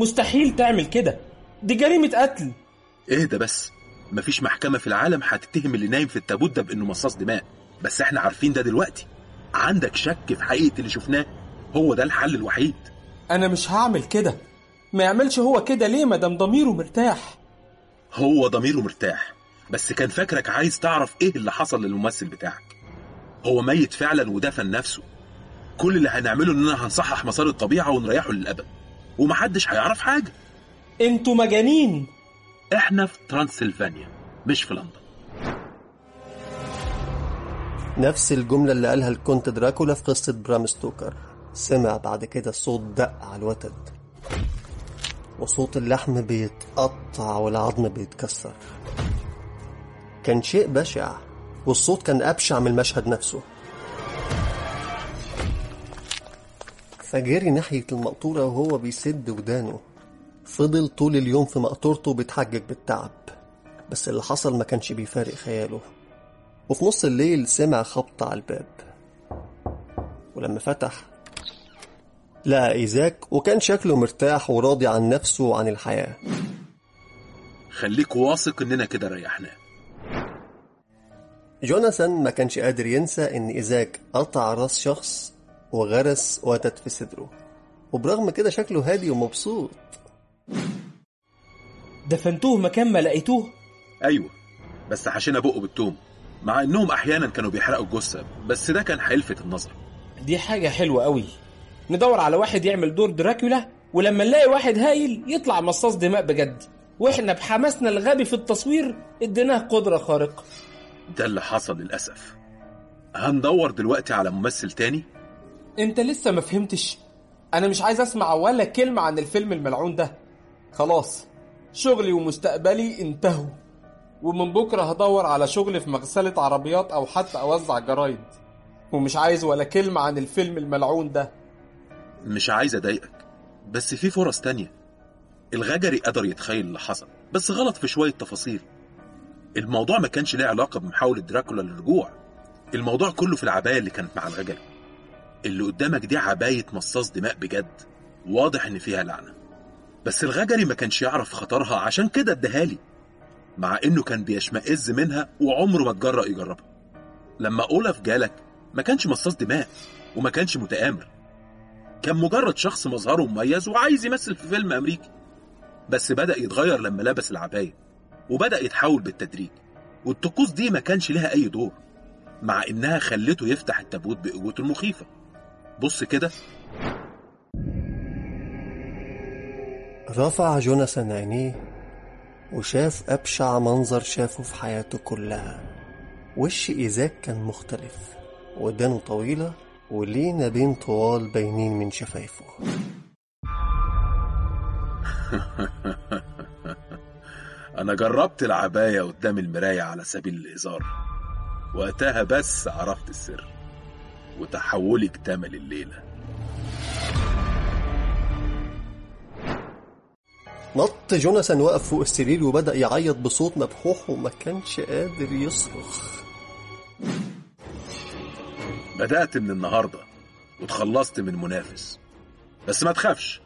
مستحيل تعمل كده. دي جريمة قتل. اهدى بس؟ مفيش محكمة في العالم هتتهم اللي نايم في التابوت ده بإنه مصاص دماء. بس إحنا عارفين ده دلوقتي. عندك شك في حقيقة اللي شفناه؟ هو ده الحل الوحيد. أنا مش هعمل كده. ما يعملش هو كده ليه مدام ضميره مرتاح؟ هو ضميره مرتاح. بس كان فاكرك عايز تعرف إيه اللي حصل للممثل بتاعك. هو ميت فعلا ودفن نفسه. كل اللي هنعمله اننا هنصحح مسار الطبيعة ونريحه للأبد. ومحدش هيعرف حاجة. أنتوا مجانين. إحنا في ترانسلفانيا مش في لندن. نفس الجملة اللي قالها الكونت دراكولا في قصة برام ستوكر. سمع بعد كده صوت دق على الوتد. وصوت اللحم بيتقطع والعظم بيتكسر. كان شيء بشع والصوت كان أبشع من المشهد نفسه. فجري ناحية المقطورة وهو بيسد ودانه. فضل طول اليوم في مقطورته بتحجج بالتعب. بس اللي حصل ما كانش بيفارق خياله. وفي نص الليل سمع خبط على الباب. ولما فتح لقى إيزاك وكان شكله مرتاح وراضي عن نفسه وعن الحياة. خليك واثق إننا كده ريحناه. جوناثان ما كانش قادر ينسى إن إيزاك قطع راس شخص وغرس واتت في صدره. وبرغم كده شكله هادي ومبسوط. دفنتوه مكان ما لقيتوه؟ أيوه بس حشينا بقه بالتوم مع إنهم أحيانا كانوا بيحرقوا الجثة بس ده كان هيلفت النظر. دي حاجة حلوة قوي ندور على واحد يعمل دور دراكولا ولما نلاقي واحد هايل يطلع مصاص دماء بجد. وإحنا بحماسنا الغبي في التصوير اديناه قدرة خارقة. ده اللي حصل للأسف. هندور دلوقتي على ممثل تاني؟ انت لسه ما فهمتش. أنا مش عايز أسمع ولا كلمة عن الفيلم الملعون ده. خلاص شغلي ومستقبلي انتهوا. ومن بكرة هدور على شغل في مغسلة عربيات أو حتى أوزع جرايد. ومش عايز ولا كلمة عن الفيلم الملعون ده. مش عايز أضايقك بس في فرص تانية. الغجري قدر يتخيل اللي حصل بس غلط في شوية تفاصيل. الموضوع ما كانش ليه علاقة بمحاولة دراكولا للرجوع. الموضوع كله في العباية اللي كانت مع الغجري. اللي قدامك دي عباية مصاص دماء بجد. واضح إن فيها لعنة. بس الغجري ما كانش يعرف خطرها عشان كده اداهالي مع إنه كان بيشمئز منها وعمره ما اتجرأ يجربها. لما أولف جالك ما كانش مصاص دماء وما كانش متآمر. كان مجرد شخص مظهره مميز وعايز يمثل في فيلم أمريكي. بس بدأ يتغير لما لبس العباية وبدأ يتحول بالتدريج. والطقوس دي ما كانش لها أي دور مع إنها خلته يفتح التابوت بقوته المخيفة. بص كده رفع جوناثان عينيه وشاف أبشع منظر شافه في حياته كلها وش إيزاك كان مختلف ودانه طويلة ولينا بين طوال باينين من شفايفه أنا جربت العباية قدام المراية على سبيل الهزار وقتها بس عرفت السر وتحولي اكتمل الليلة. نط جوناثان وقف فوق السرير وبدأ يعيط بصوت مبحوح وما كانش قادر يصرخ. بدأت من النهاردة وتخلصت من منافس. بس ما تخافش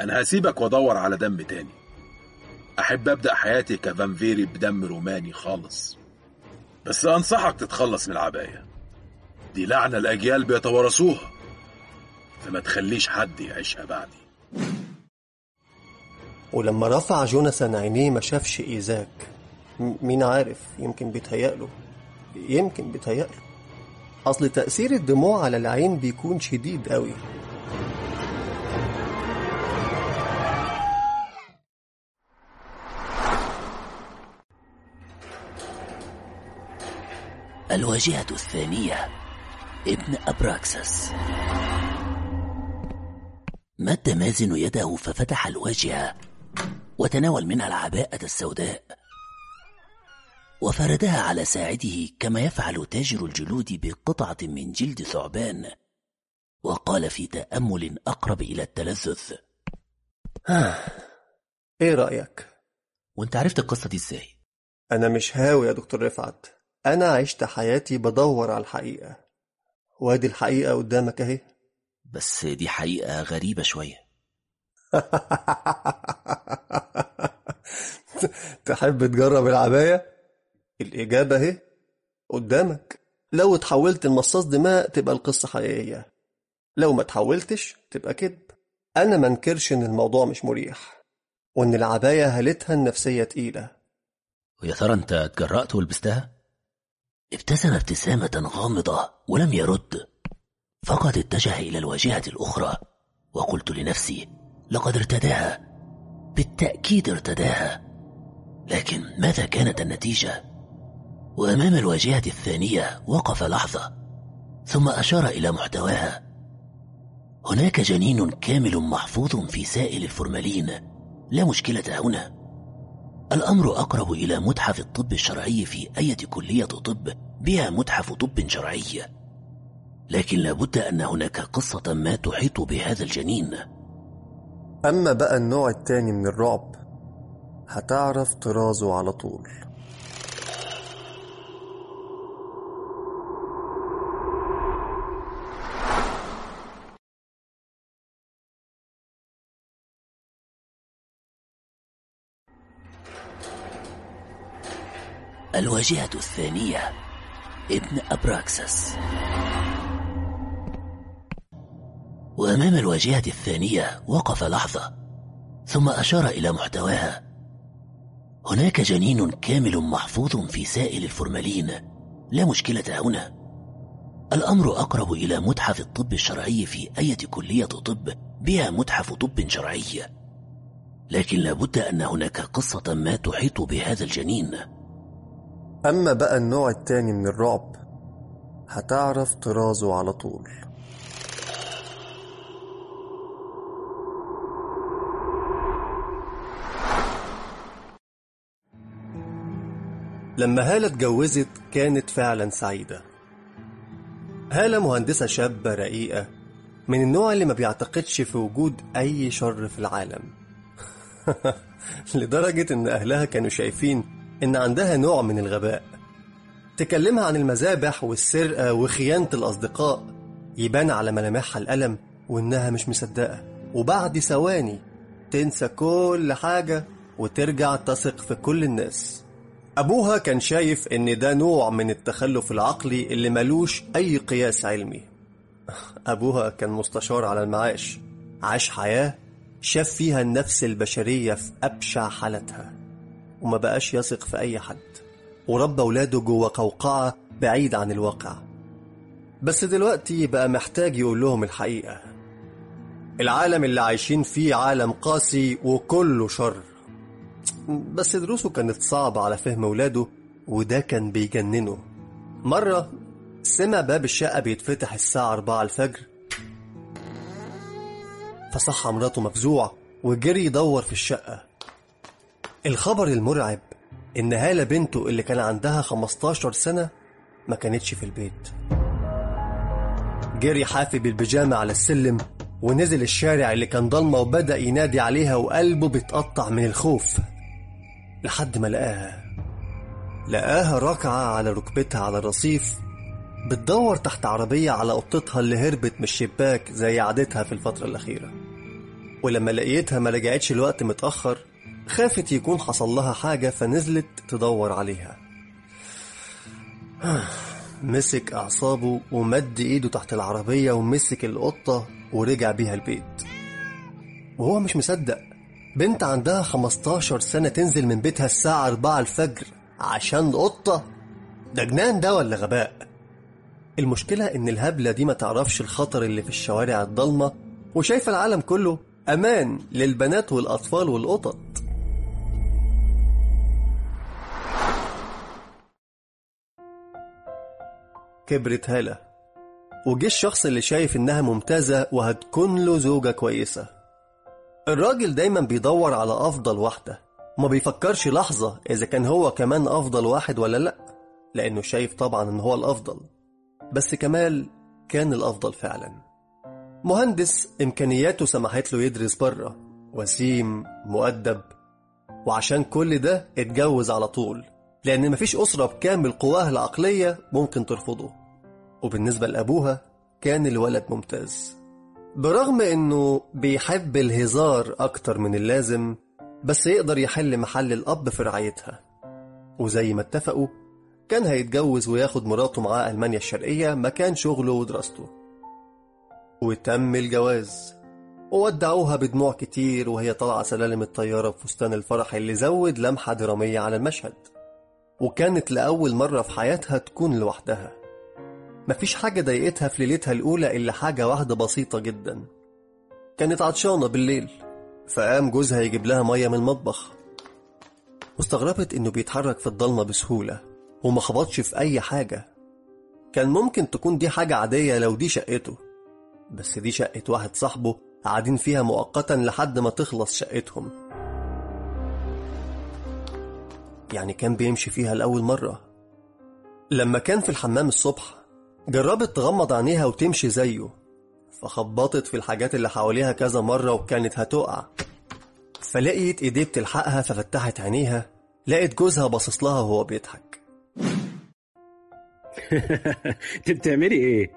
أنا هسيبك وأدور على دم تاني. أحب أبدأ حياتي كفانفيري بدم روماني خالص. بس أنصحك تتخلص من العباية. دي لعنة الأجيال بيتوارثوها فما تخليش حد يعيشها بعدي ولما رفع جوناثان عينيه ما شافش إيزاك. مين عارف يمكن بيتهيأله. يمكن بيتهيأله. أصل تأثير الدموع على العين بيكون شديد قوي الواجهة الثانية ابن أبراكسس مد مازن يده ففتح الواجهة وتناول منها العباءة السوداء وفردها على ساعده كما يفعل تاجر الجلود بقطعة من جلد ثعبان وقال في تأمل أقرب إلى التلذذ ها إيه رأيك؟ وانت عرفت القصة دي إزاي؟ أنا مش هاوي يا دكتور رفعت أنا عشت حياتي بدور على الحقيقة وادي الحقيقة قدامك أهي. بس دي حقيقة غريبة شوية. تحب تجرب العباية؟ الإجابة أهي. قدامك. لو اتحولت لمصاص دماء تبقى القصة حقيقية. لو ما تحولتش تبقى كذب. أنا ما انكرش إن الموضوع مش مريح. وإن العباية هالتها النفسية تقيلة. ويا ترى أنت اتجرأت ولبستها؟ ابتسم ابتسامة غامضة ولم يرد. فقد اتجه إلى الواجهة الأخرى وقلت لنفسي لقد ارتداها. بالتأكيد ارتداها. لكن ماذا كانت النتيجة؟ وأمام الواجهة الثانية وقف لحظة ثم أشار إلى محتواها. هناك جنين كامل محفوظ في سائل الفورمالين. لا مشكلة هنا. الأمر أقرب إلى متحف الطب الشرعي في أية كلية طب بها متحف طب شرعي. لكن لابد أن هناك قصة ما تحيط بهذا الجنين. أما بقى النوع التاني من الرعب هتعرف طرازه على طول. الواجهة الثانية ابن أبراكسس. وأمام الواجهة الثانية وقف لحظة ثم أشار إلى محتواها. هناك جنين كامل محفوظ في سائل الفورمالين. لا مشكلة هنا. الأمر أقرب إلى متحف الطب الشرعي في أية كلية طب بها متحف طب شرعي. لكن لابد أن هناك قصة ما تحيط بهذا الجنين. أما بقى النوع التاني من الرعب هتعرف طرازه على طول. لما هالة اتجوزت كانت فعلا سعيدة. هالة مهندسة شابة رقيقة من النوع اللي ما بيعتقدش في وجود أي شر في العالم. لدرجة إن أهلها كانوا شايفين إن عندها نوع من الغباء. تكلمها عن المذابح والسرقة آه، وخيانة الأصدقاء. يبان على ملامحها الألم وإنها مش مصدقة. وبعد ثواني تنسى كل حاجة وترجع تثق في كل الناس. أبوها كان شايف إن ده نوع من التخلف العقلي اللي ملوش أي قياس علمي. أبوها كان مستشار على المعاش. عاش حياة شاف فيها النفس البشرية في أبشع حالتها. وما بقاش يثق في أي حد. وربى أولاده جوه قوقعة بعيد عن الواقع. بس دلوقتي بقى محتاج يقول لهم الحقيقة. العالم اللي عايشين فيه عالم قاسي وكله شر. بس دروسه كانت صعبة على فهم ولاده وده كان بيجننه. مرة سمع باب الشقة بيتفتح الساعة 4 الفجر فصحى مراته مفزوع وجري يدور في الشقة. الخبر المرعب إن هالة بنته اللي كان عندها 15 سنة ما كانتش في البيت. جري حافي بالبيجامة على السلم ونزل الشارع اللي كان ضلمة وبدأ ينادي عليها وقلبه بيتقطع من الخوف لحد ما لقاها. لقاها راكعة على ركبتها على الرصيف بتدور تحت عربية على قطتها اللي هربت من الشباك زي عادتها في الفترة الأخيرة. ولما لقيتها ما رجعتش الوقت متأخر خافت يكون حصل لها حاجة فنزلت تدور عليها. مسك أعصابه ومد إيده تحت العربية ومسك القطة ورجع بيها البيت. وهو مش مصدق. بنت عندها 15 سنة تنزل من بيتها الساعة 4 الفجر عشان قطة؟ ده جنان ده ولا غباء؟ المشكلة إن الهبلة دي ما تعرفش الخطر اللي في الشوارع الضلمة وشايفة العالم كله أمان للبنات والأطفال والقطط. كبرت هالة وجه الشخص اللي شايف إنها ممتازة وهتكون له زوجة كويسة. الراجل دايما بيدور على أفضل واحدة. وما بيفكرش لحظة إذا كان هو كمان أفضل واحد ولا لأ لأنه شايف طبعا إن هو الأفضل. بس كمال كان الأفضل فعلا. مهندس إمكانياته سمحت له يدرس بره وسيم مؤدب. وعشان كل ده اتجوز على طول. لأن مفيش أسرة بكامل قواها العقلية ممكن ترفضه. وبالنسبة لأبوها كان الولد ممتاز. برغم إنه بيحب الهزار أكتر من اللازم بس يقدر يحل محل الأب في رعايتها. وزي ما اتفقوا كان هيتجوز وياخد مراته معاه ألمانيا الشرقية مكان شغله ودراسته. وتم الجواز. وودعوها بدموع كتير وهي طالعة سلالم الطيارة بفستان الفرح اللي زود لمحة درامية على المشهد. وكانت لأول مرة في حياتها تكون لوحدها. مفيش حاجة ضايقتها في ليلتها الأولى إلا حاجة واحدة بسيطة جدا. كانت عطشانة بالليل فقام جوزها يجيب لها مية من المطبخ. واستغربت إنه بيتحرك في الضلمة بسهولة وما خبطش في أي حاجة. كان ممكن تكون دي حاجة عادية لو دي شقته بس دي شقة واحد صاحبه قاعدين فيها مؤقتا لحد ما تخلص شقتهم. يعني كان بيمشي فيها لأول مرة. لما كان في الحمام الصبح جربت تغمض عينيها وتمشي زيه فخبطت في الحاجات اللي حواليها كذا مرة وكانت هتقع. فلقيت إيديه بتلحقها ففتحت عينيها لقيت جوزها باصص لها وهو بيضحك. انت بتعملي إيه؟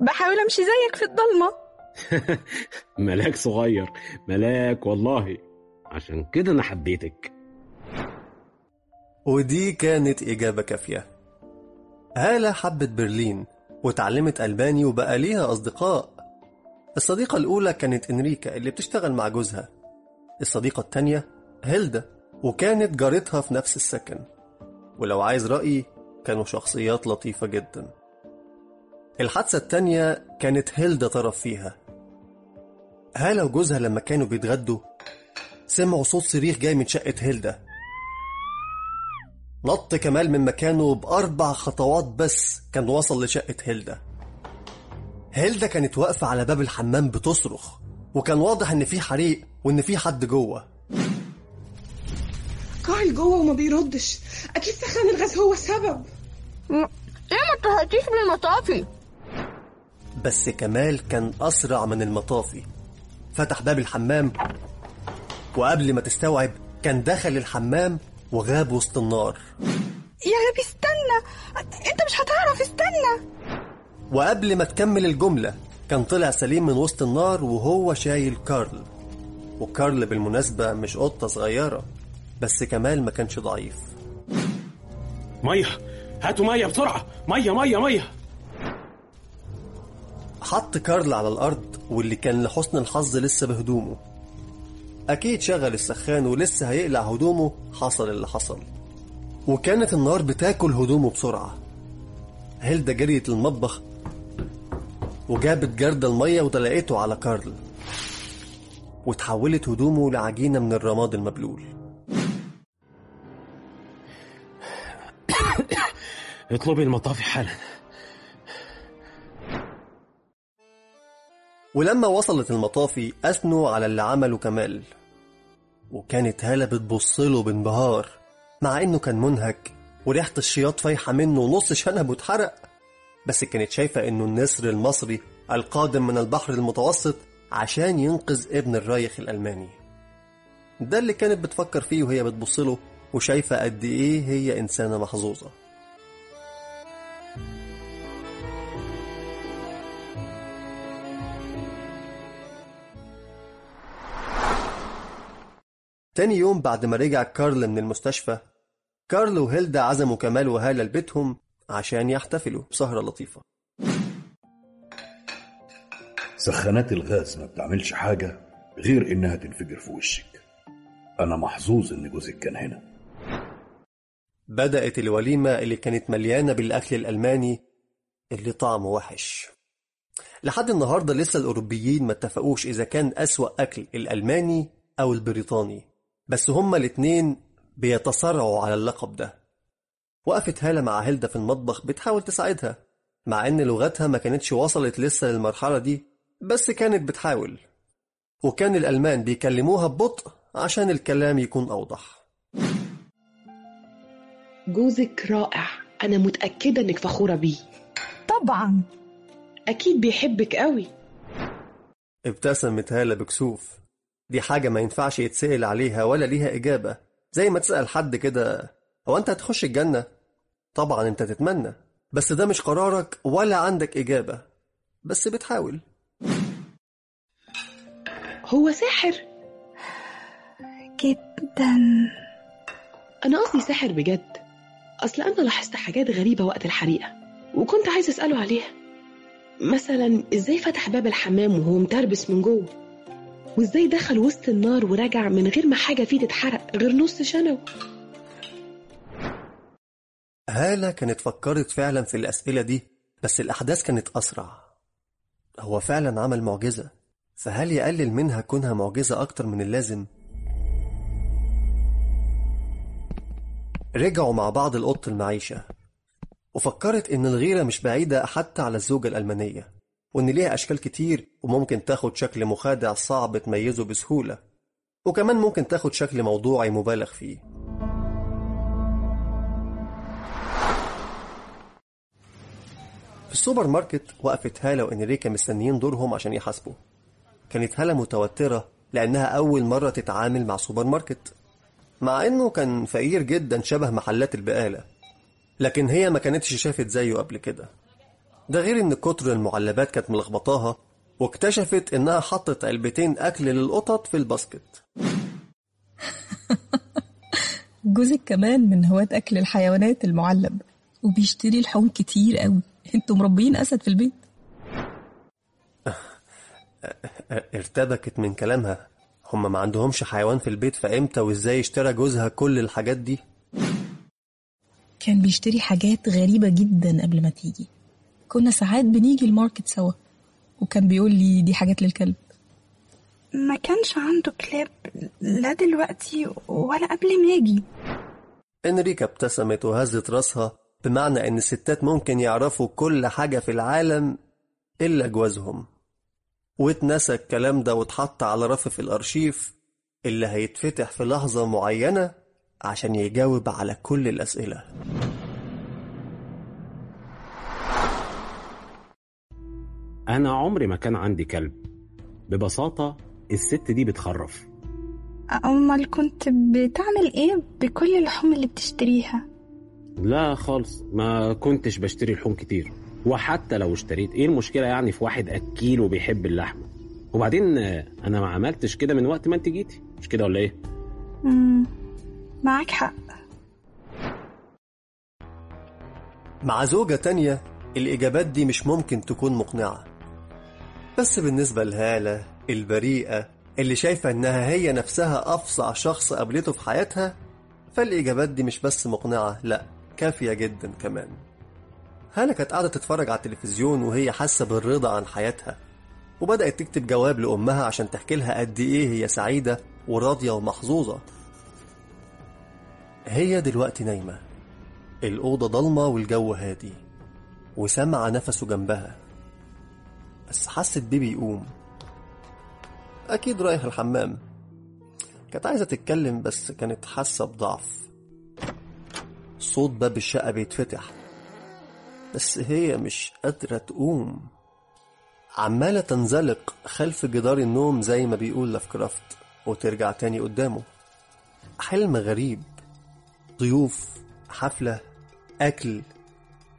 بحاول أمشي زيك في الضلمة. ملاك صغير ملاك والله. عشان كده أنا حبيتك. ودي كانت إجابة كافية. هالة حبت برلين وتعلمت ألباني وبقى ليها أصدقاء. الصديقة الأولى كانت إنريكا اللي بتشتغل مع جوزها. الصديقة التانية هيلدا وكانت جارتها في نفس السكن. ولو عايز رأيي كانوا شخصيات لطيفة جدا. الحادثة التانية كانت هيلدا طرف فيها. هالة وجوزها لما كانوا بيتغدوا سمعوا صوت صريخ جاي من شقة هيلدا. نط كمال من مكانه بأربع خطوات بس كان وصل لشقة هيلدا. هيلدا كانت واقفة على باب الحمام بتصرخ وكان واضح إن في حريق وإن في حد جوه. قاعد جوه وما بيردش. أكيد سخان الغاز هو السبب. ليه ما انتهيتيش من المطافي. بس كمال كان أسرع من المطافي. فتح باب الحمام وقبل ما تستوعب كان دخل الحمام وغاب وسط النار. يا غبي استنى. أنت مش هتعرف استنى. وقبل ما تكمل الجملة كان طلع سليم من وسط النار وهو شايل كارل. وكارل بالمناسبة مش قطة صغيرة بس كمال ما كانش ضعيف. مية. هاتوا مية بسرعة. مية مية مية. حط كارل على الأرض واللي كان لحسن الحظ لسه بهدومه. أكيد شغل السخان ولسه هيقلع هدومه حصل اللي حصل. وكانت النار بتاكل هدومه بسرعة. هيلدا جريت المطبخ وجابت جردة المية وتلاقيته على كارل. وتحولت هدومه لعجينة من الرماد المبلول. اطلبي المطافي حالا. ولما وصلت المطافي أثنوا على اللي عمله كمال. وكانت هالة بتبص له بانبهار مع إنه كان منهك وريحة الشياط فايحة منه ونص شنبه اتحرق بس كانت شايفة إنه النسر المصري القادم من البحر المتوسط عشان ينقذ ابن الرايخ الألماني. ده اللي كانت بتفكر فيه وهي بتبص له وشايفة قد إيه هي إنسانة محظوظة. تاني يوم بعد ما رجع كارل من المستشفى كارل وهيلدا عزموا كمال وهالة لبيتهم عشان يحتفلوا بسهرة لطيفة. سخانات الغاز ما بتعملش حاجة غير إنها تنفجر في وشك. أنا محظوظ إن جوزك كان هنا. بدأت الوليمة اللي كانت مليانة بالأكل الألماني اللي طعمه وحش. لحد النهاردة لسه الأوروبيين ما اتفقوش إذا كان أسوأ أكل الألماني أو البريطاني. بس هما الاتنين بيتصارعوا على اللقب ده. وقفت هالة مع هلدا في المطبخ بتحاول تساعدها مع إن لغتها ما كانتش وصلت لسه للمرحلة دي بس كانت بتحاول. وكان الألمان بيكلموها ببطء عشان الكلام يكون أوضح. جوزك رائع. أنا متأكدة إنك فخورة بيه. طبعا. أكيد بيحبك قوي. ابتسمت هالة بكسوف. دي حاجة ما ينفعش يتسأل عليها ولا ليها إجابة. زي ما تسأل حد كده هو أنت هتخش الجنة؟ طبعا أنت تتمنى بس ده مش قرارك ولا عندك إجابة بس بتحاول. هو ساحر جدا. أنا قصدي ساحر بجد. أصل أنا لاحظت حاجات غريبة وقت الحريقة وكنت عايز أسأله عليها. مثلا إزاي فتح باب الحمام وهو متربس من جوه؟ وازاي دخل وسط النار ورجع من غير ما حاجة فيه تتحرق غير نص شنو؟ هالة كانت فكرت فعلا في الأسئلة دي بس الأحداث كانت أسرع. هو فعلا عمل معجزة فهل يقلل منها كونها معجزة أكتر من اللازم؟ رجعوا مع بعض لأوضة المعيشة وفكرت إن الغيرة مش بعيدة حتى على الزوجة الألمانية. وإن ليها أشكال كتير وممكن تاخد شكل مخادع صعب تميزه بسهولة وكمان ممكن تاخد شكل موضوعي مبالغ فيه. في السوبر ماركت وقفت هالة وإنريكا مستنيين دورهم عشان يحاسبوا. كانت هالة متوترة لأنها أول مرة تتعامل مع سوبر ماركت مع إنه كان فقير جدا شبه محلات البقالة لكن هي ما كانتش شافت زيه قبل كده. ده غير إن كتر المعلبات كانت ملخبطاها واكتشفت إنها حطت علبتين أكل للقطط في الباسكت. جوزك كمان من هواة أكل الحيوانات المعلب وبيشتري لحوم كتير قوي أنتوا مربيين أسد في البيت؟ ارتبكت من كلامها. هما ما عندهمش حيوان في البيت فإمتى وإزاي اشترى جوزها كل الحاجات دي؟ كان بيشتري حاجات غريبة جدا قبل ما تيجي. كنا ساعات بنيجي الماركت سوا وكان بيقول لي دي حاجات للكلب. ما كانش عنده كلاب لا دلوقتي ولا قبل ما يجي. إنريكا ابتسمت وهزت راسها بمعنى إن الستات ممكن يعرفوا كل حاجة في العالم إلا جوازهم. واتنسى الكلام ده واتحط على رف في الأرشيف اللي هيتفتح في لحظة معينة عشان يجاوب على كل الأسئلة. أنا عمري ما كان عندي كلب ببساطة الست دي بتخرف أمال كنت بتعمل إيه بكل اللحوم اللي بتشتريها؟ لا خالص ما كنتش بشتري لحوم كتير وحتى لو اشتريت إيه المشكلة يعني في واحد أكيل وبيحب اللحمة وبعدين أنا ما عملتش كده من وقت ما أنت جيتي مش كده ولا إيه؟ مم. معاك حق مع زوجة تانية الإجابات دي مش ممكن تكون مقنعة بس بالنسبة لهالة البريئة اللي شايفة إنها هي نفسها افصع شخص قابلته في حياتها فالإجابات دي مش بس مقنعة لأ كافية جدا كمان. هالة كانت قاعدة تتفرج على التلفزيون وهي حاسة بالرضا عن حياتها وبدأت تكتب جواب لأمها عشان تحكي لها قد إيه هي سعيدة وراضية ومحظوظة. هي دلوقتي نايمة. الأوضة ضلمة والجو هادي وسامعة نفسه جنبها. بس حست بيه بيقوم أكيد رايح الحمام. كانت عايزة تتكلم بس كانت حاسة بضعف. صوت باب الشقة بيتفتح. بس هي مش قادرة تقوم. عمالة تنزلق خلف جدار النوم زي ما بيقول لافكرافت وترجع تاني قدامه. حلم غريب. ضيوف حفلة أكل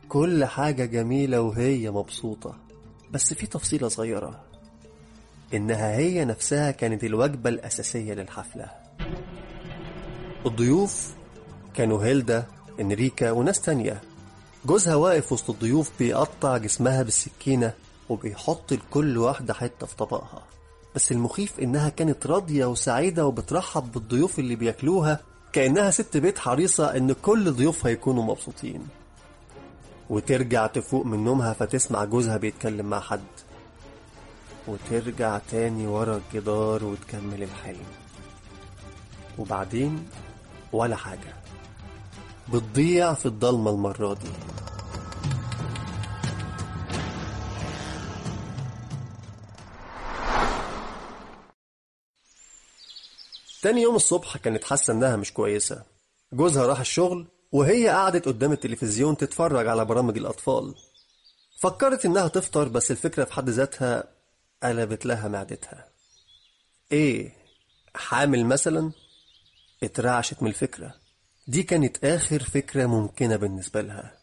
كل حاجة جميلة وهي مبسوطة. بس في تفصيلة صغيرة. إنها هي نفسها كانت الوجبة الأساسية للحفلة. الضيوف كانوا هيلدا إنريكا وناس تانية جوزها واقف وسط الضيوف بيقطع جسمها بالسكينة وبيحط لكل واحدة حتة في طبقها. بس المخيف إنها كانت راضية وسعيدة وبترحب بالضيوف اللي بياكلوها كأنها ست بيت حريصة إن كل ضيوفها يكونوا مبسوطين. وترجع تفوق من نومها فتسمع جوزها بيتكلم مع حد. وترجع تاني ورا الجدار وتكمل الحلم. وبعدين ولا حاجة. بتضيع في الضلمة المرة دي. تاني يوم الصبح كانت حاسة إنها مش كويسة. جوزها راح الشغل وهي قعدت قدام التلفزيون تتفرج على برامج الأطفال. فكرت إنها تفطر بس الفكرة في حد ذاتها قلبت لها معدتها. إيه حامل مثلا اترعشت من الفكرة. دي كانت آخر فكرة ممكنة بالنسبة لها.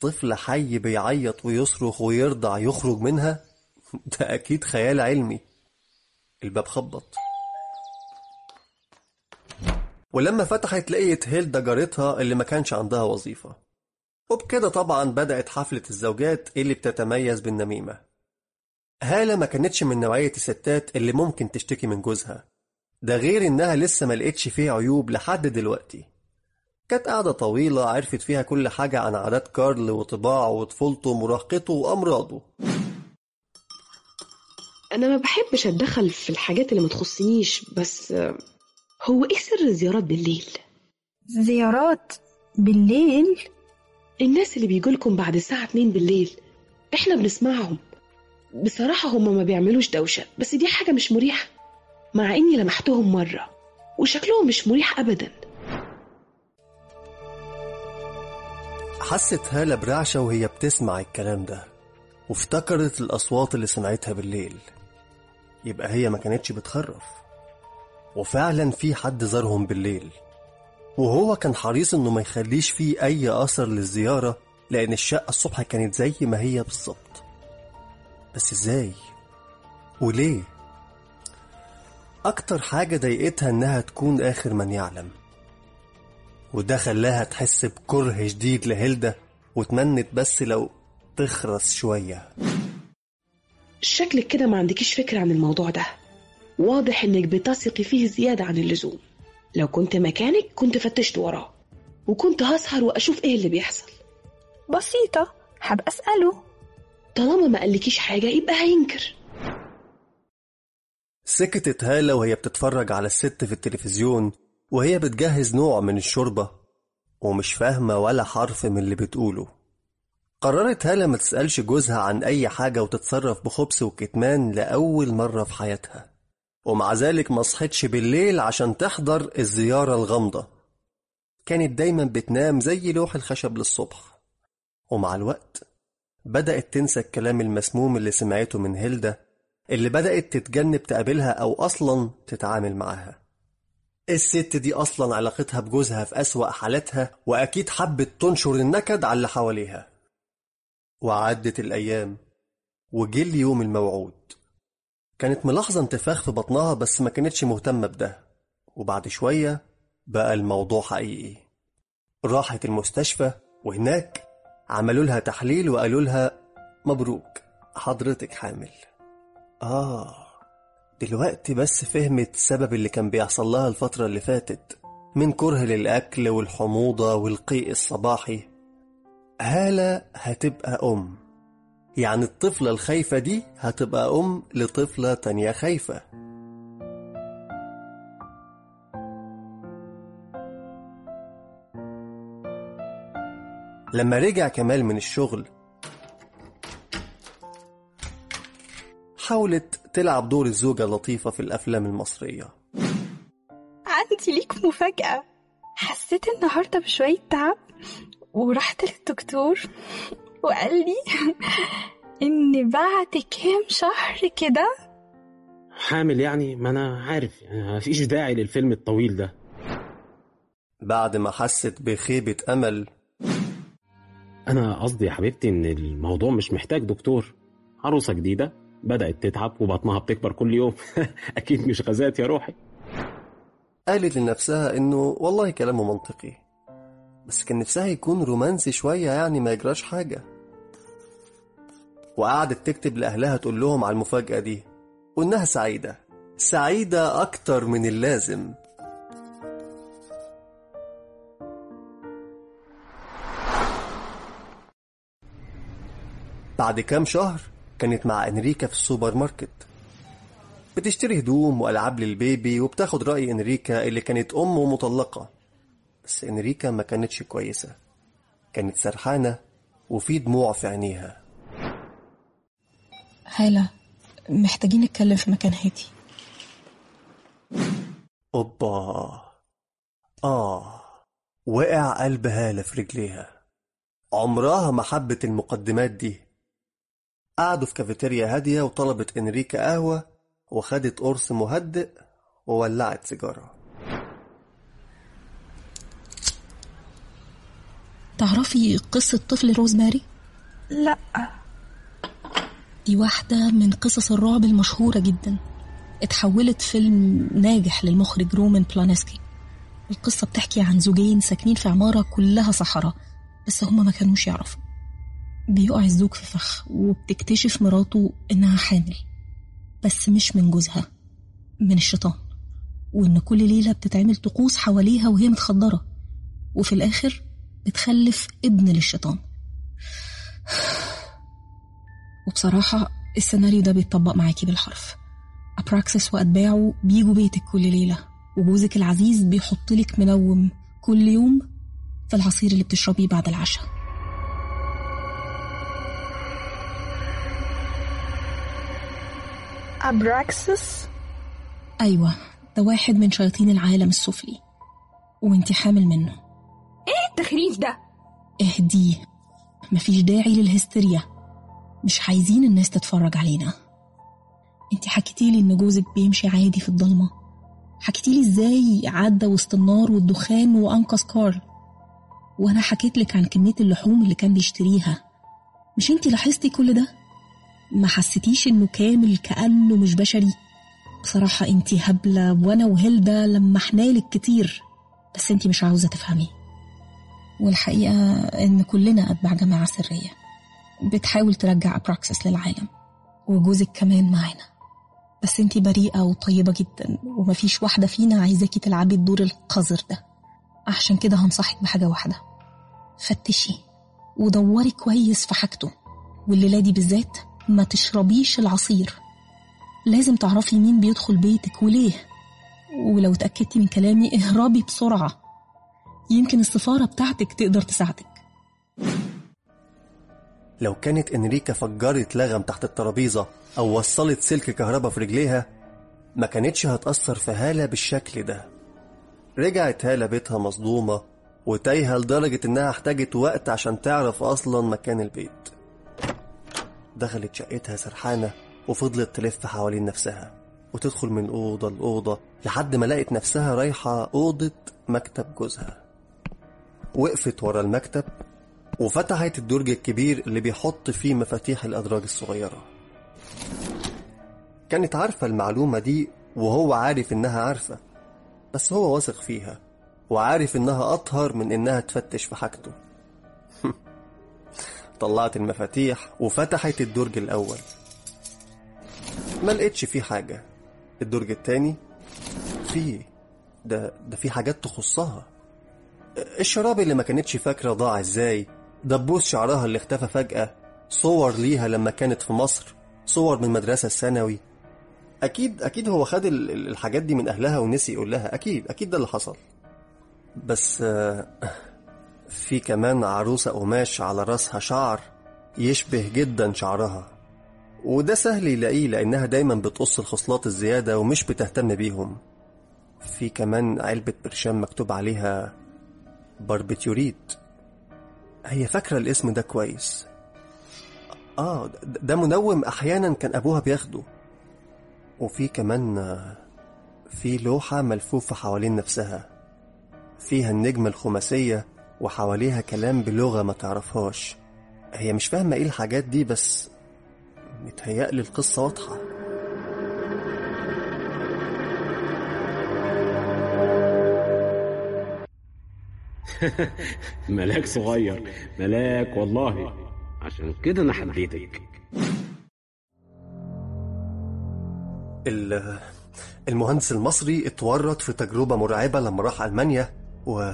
طفل حي بيعيط ويصرخ ويرضع يخرج منها؟ ده أكيد خيال علمي. الباب خبط. ولما فتحت لقيت هيلدا جارتها اللي ما كانش عندها وظيفة. وبكده طبعا بدأت حفلة الزوجات اللي بتتميز بالنميمة. هالة ما كانتش من نوعية الستات اللي ممكن تشتكي من جوزها. ده غير إنها لسه ما لقيتش فيه عيوب لحد دلوقتي. كانت قاعدة طويلة عرفت فيها كل حاجة عن عادات كارل وطباعه وطفولته ومراهقته وأمراضه. أنا ما بحبش أتدخل في الحاجات اللي ما تخصنيش بس هو إيه سر الزيارات بالليل؟ زيارات بالليل؟ الناس اللي بيجولكم بعد الساعة 2 بالليل إحنا بنسمعهم بصراحة هما ما بيعملوش دوشة بس دي حاجة مش مريحة مع إني لمحتهم مرة وشكلهم مش مريح أبدا حست هالة برعشة وهي بتسمع الكلام ده وافتكرت الأصوات اللي سمعتها بالليل يبقى هي ما كانتش بتخرف وفعلا في حد زارهم بالليل. وهو كان حريص إنه ما يخليش فيه أي أثر للزيارة لأن الشقة الصبح كانت زي ما هي بالظبط. بس إزاي؟ وليه؟ أكتر حاجة ضايقتها إنها تكون آخر من يعلم. وده خلاها تحس بكره شديد لهلدة وتمنت بس لو تخرس شوية. شكلك كده ما عندكيش فكرة عن الموضوع ده. واضح إنك بتثقي فيه زيادة عن اللزوم. لو كنت مكانك كنت فتشت وراه وكنت هسهر وأشوف إيه اللي بيحصل. بسيطة حاب أسأله؟ طالما ما قالكيش حاجة يبقى هينكر. سكتت هالة وهي بتتفرج على الست في التلفزيون وهي بتجهز نوع من الشوربة ومش فاهمة ولا حرف من اللي بتقوله. قررت هالة ما تسألش جوزها عن أي حاجة وتتصرف بخبث وكتمان لأول مرة في حياتها. ومع ذلك ما صحتش بالليل عشان تحضر الزيارة الغامضة. كانت دايما بتنام زي لوح الخشب للصبح. ومع الوقت بدأت تنسى الكلام المسموم اللي سمعته من هيلدا اللي بدأت تتجنب تقابلها أو أصلا تتعامل معاها. الست دي أصلا علاقتها بجوزها في أسوأ حالاتها وأكيد حبت تنشر النكد على اللي حواليها. وعدت الأيام وجه اليوم الموعود. كانت ملاحظة انتفاخ في بطنها بس ما كانتش مهتمة بده. وبعد شوية بقى الموضوع حقيقي. راحت المستشفى وهناك عملوا لها تحليل وقالوا لها مبروك حضرتك حامل. آه دلوقتي بس فهمت السبب اللي كان بيحصل لها الفترة اللي فاتت. من كره للأكل والحموضة والقيء الصباحي. هالة هتبقى أم. يعني الطفلة الخايفة دي هتبقى أم لطفلة تانية خايفة. لما رجع كمال من الشغل حاولت تلعب دور الزوجة اللطيفة في الأفلام المصرية. عندي ليك مفاجأة. حسيت النهاردة بشوية تعب ورحت للدكتور. وقال لي إن بعد كام شهر كده؟ حامل يعني؟ ما أنا عارف. آه، مفيش داعي للفيلم الطويل ده. بعد ما حست بخيبة أمل. أنا قصدي يا حبيبتي إن الموضوع مش محتاج دكتور. عروسة جديدة بدأت تتعب وبطنها بتكبر كل يوم. أكيد مش غازات يا روحي. قالت لنفسها إنه والله كلامه منطقي. بس كان نفسها يكون رومانسي شوية يعني ما يجراش حاجة. وقعدت تكتب لأهلها تقول لهم على المفاجأة دي وإنها سعيدة. سعيدة أكتر من اللازم. بعد كام شهر كانت مع إنريكا في السوبر ماركت. بتشتري هدوم وألعاب للبيبي وبتاخد رأي إنريكا اللي كانت أم ومطلقة. بس إنريكا ما كانتش كويسة كانت سرحانة وفي دموع في عينيها هالة محتاجين نتكلم في مكان هادي اوبا آه وقع قلب هالة في رجليها عمرها ما حبت المقدمات دي قعدوا في كافيتيريا هادية وطلبت إنريكا قهوة وخدت قرص مهدئ وولعت سيجارة تعرفي قصة طفل روزماري؟ لأ. دي واحدة من قصص الرعب المشهورة جدا. اتحولت فيلم ناجح للمخرج رومان بولانسكي القصة بتحكي عن زوجين ساكنين في عمارة كلها صحراء بس هما ما كانوش يعرفوا. بيقع الزوج في فخ وبتكتشف مراته إنها حامل بس مش من جوزها من الشيطان. وإن كل ليلة بتتعمل طقوس حواليها وهي متخدرة. وفي الآخر بتخلف ابن للشيطان. وبصراحة السيناريو ده بيتطبق معاكي بالحرف. أبراكسس وأتباعه بيجوا بيتك كل ليلة وجوزك العزيز بيحطلك منوم كل يوم في العصير اللي بتشربيه بعد العشاء. أبراكسس؟ أيوة ده واحد من شياطين العالم السفلي وانت حامل منه. إيه التخريف ده؟ اهدي. مفيش داعي للهستيريا. مش عايزين الناس تتفرج علينا. انت حكيتيلي إن جوزك بيمشي عادي في الضلمة. حكيتيلي إزاي عدى وسط النار والدخان وأنقذ كارل. وأنا حكيت لك عن كمية اللحوم اللي كان بيشتريها. مش انت لاحظتي كل ده؟ ما حسيتيش إنه كامل كأنه مش بشري؟ بصراحة انت هبلة وأنا وهلدا لمحنالك كتير. بس انت مش عاوزة تفهمي. والحقيقة إن كلنا أتباع جماعة سرية. بتحاول ترجع أبراكسس للعالم. وجوزك كمان معانا بس انتي بريئة وطيبة جدا ومفيش واحدة فينا عايزاكي تلعبي الدور القذر ده. عشان كده هنصحك بحاجة واحدة. فتشي. ودوري كويس في حاجته. والليلة دي بالذات ما تشربيش العصير. لازم تعرفي مين بيدخل بيتك وليه. ولو اتأكدتي من كلامي اهربي بسرعة. يمكن السفارة بتاعتك تقدر تساعدك. لو كانت إنريكا فجرت لغم تحت الترابيزة أو وصلت سلك كهرباء في رجليها ما كانتش هتأثر في هالة بالشكل ده. رجعت هالة بيتها مصدومة وتايهة لدرجة إنها احتاجت وقت عشان تعرف أصلا مكان البيت. دخلت شقتها سرحانة وفضلت تلف حوالين نفسها وتدخل من أوضة لأوضة لحد ما لقت نفسها رايحة أوضة مكتب جوزها. وقفت ورا المكتب وفتحت الدرج الكبير اللي بيحط فيه مفاتيح الأدراج الصغيرة. كانت عارفة المعلومة دي وهو عارف إنها عارفة بس هو واثق فيها وعارف إنها أطهر من إنها تفتش في حاجته. طلعت المفاتيح وفتحت الدرج الأول. ما لقيتش فيه حاجة. الدرج التاني فيه. ده ده فيه حاجات تخصها. الشراب اللي ما كانتش فاكرة ضاع إزاي؟ دبوس شعرها اللي اختفى فجأة. صور ليها لما كانت في مصر. صور من المدرسة الثانوي. أكيد أكيد هو خد الحاجات دي من أهلها ونسي يقول لها. أكيد أكيد ده اللي حصل. بس آه، في كمان عروسة قماش على راسها شعر يشبه جدا شعرها. وده سهل يلاقيه لأنها دايما بتقص الخصلات الزيادة ومش بتهتم بيهم. في كمان علبة برشام مكتوب عليها بربيتيوريت هي فاكرة الاسم ده كويس. آه ده منوم أحيانا كان أبوها بياخده. وفي كمان في لوحة ملفوفة حوالين نفسها. فيها النجمة الخماسية وحواليها كلام بلغة ما تعرفهاش. هي مش فاهمة إيه الحاجات دي بس متهيألي القصة واضحة. ملاك صغير. ملاك والله. عشان كده أنا حبيتك المهندس المصري اتورط في تجربة مرعبة لما راح ألمانيا و...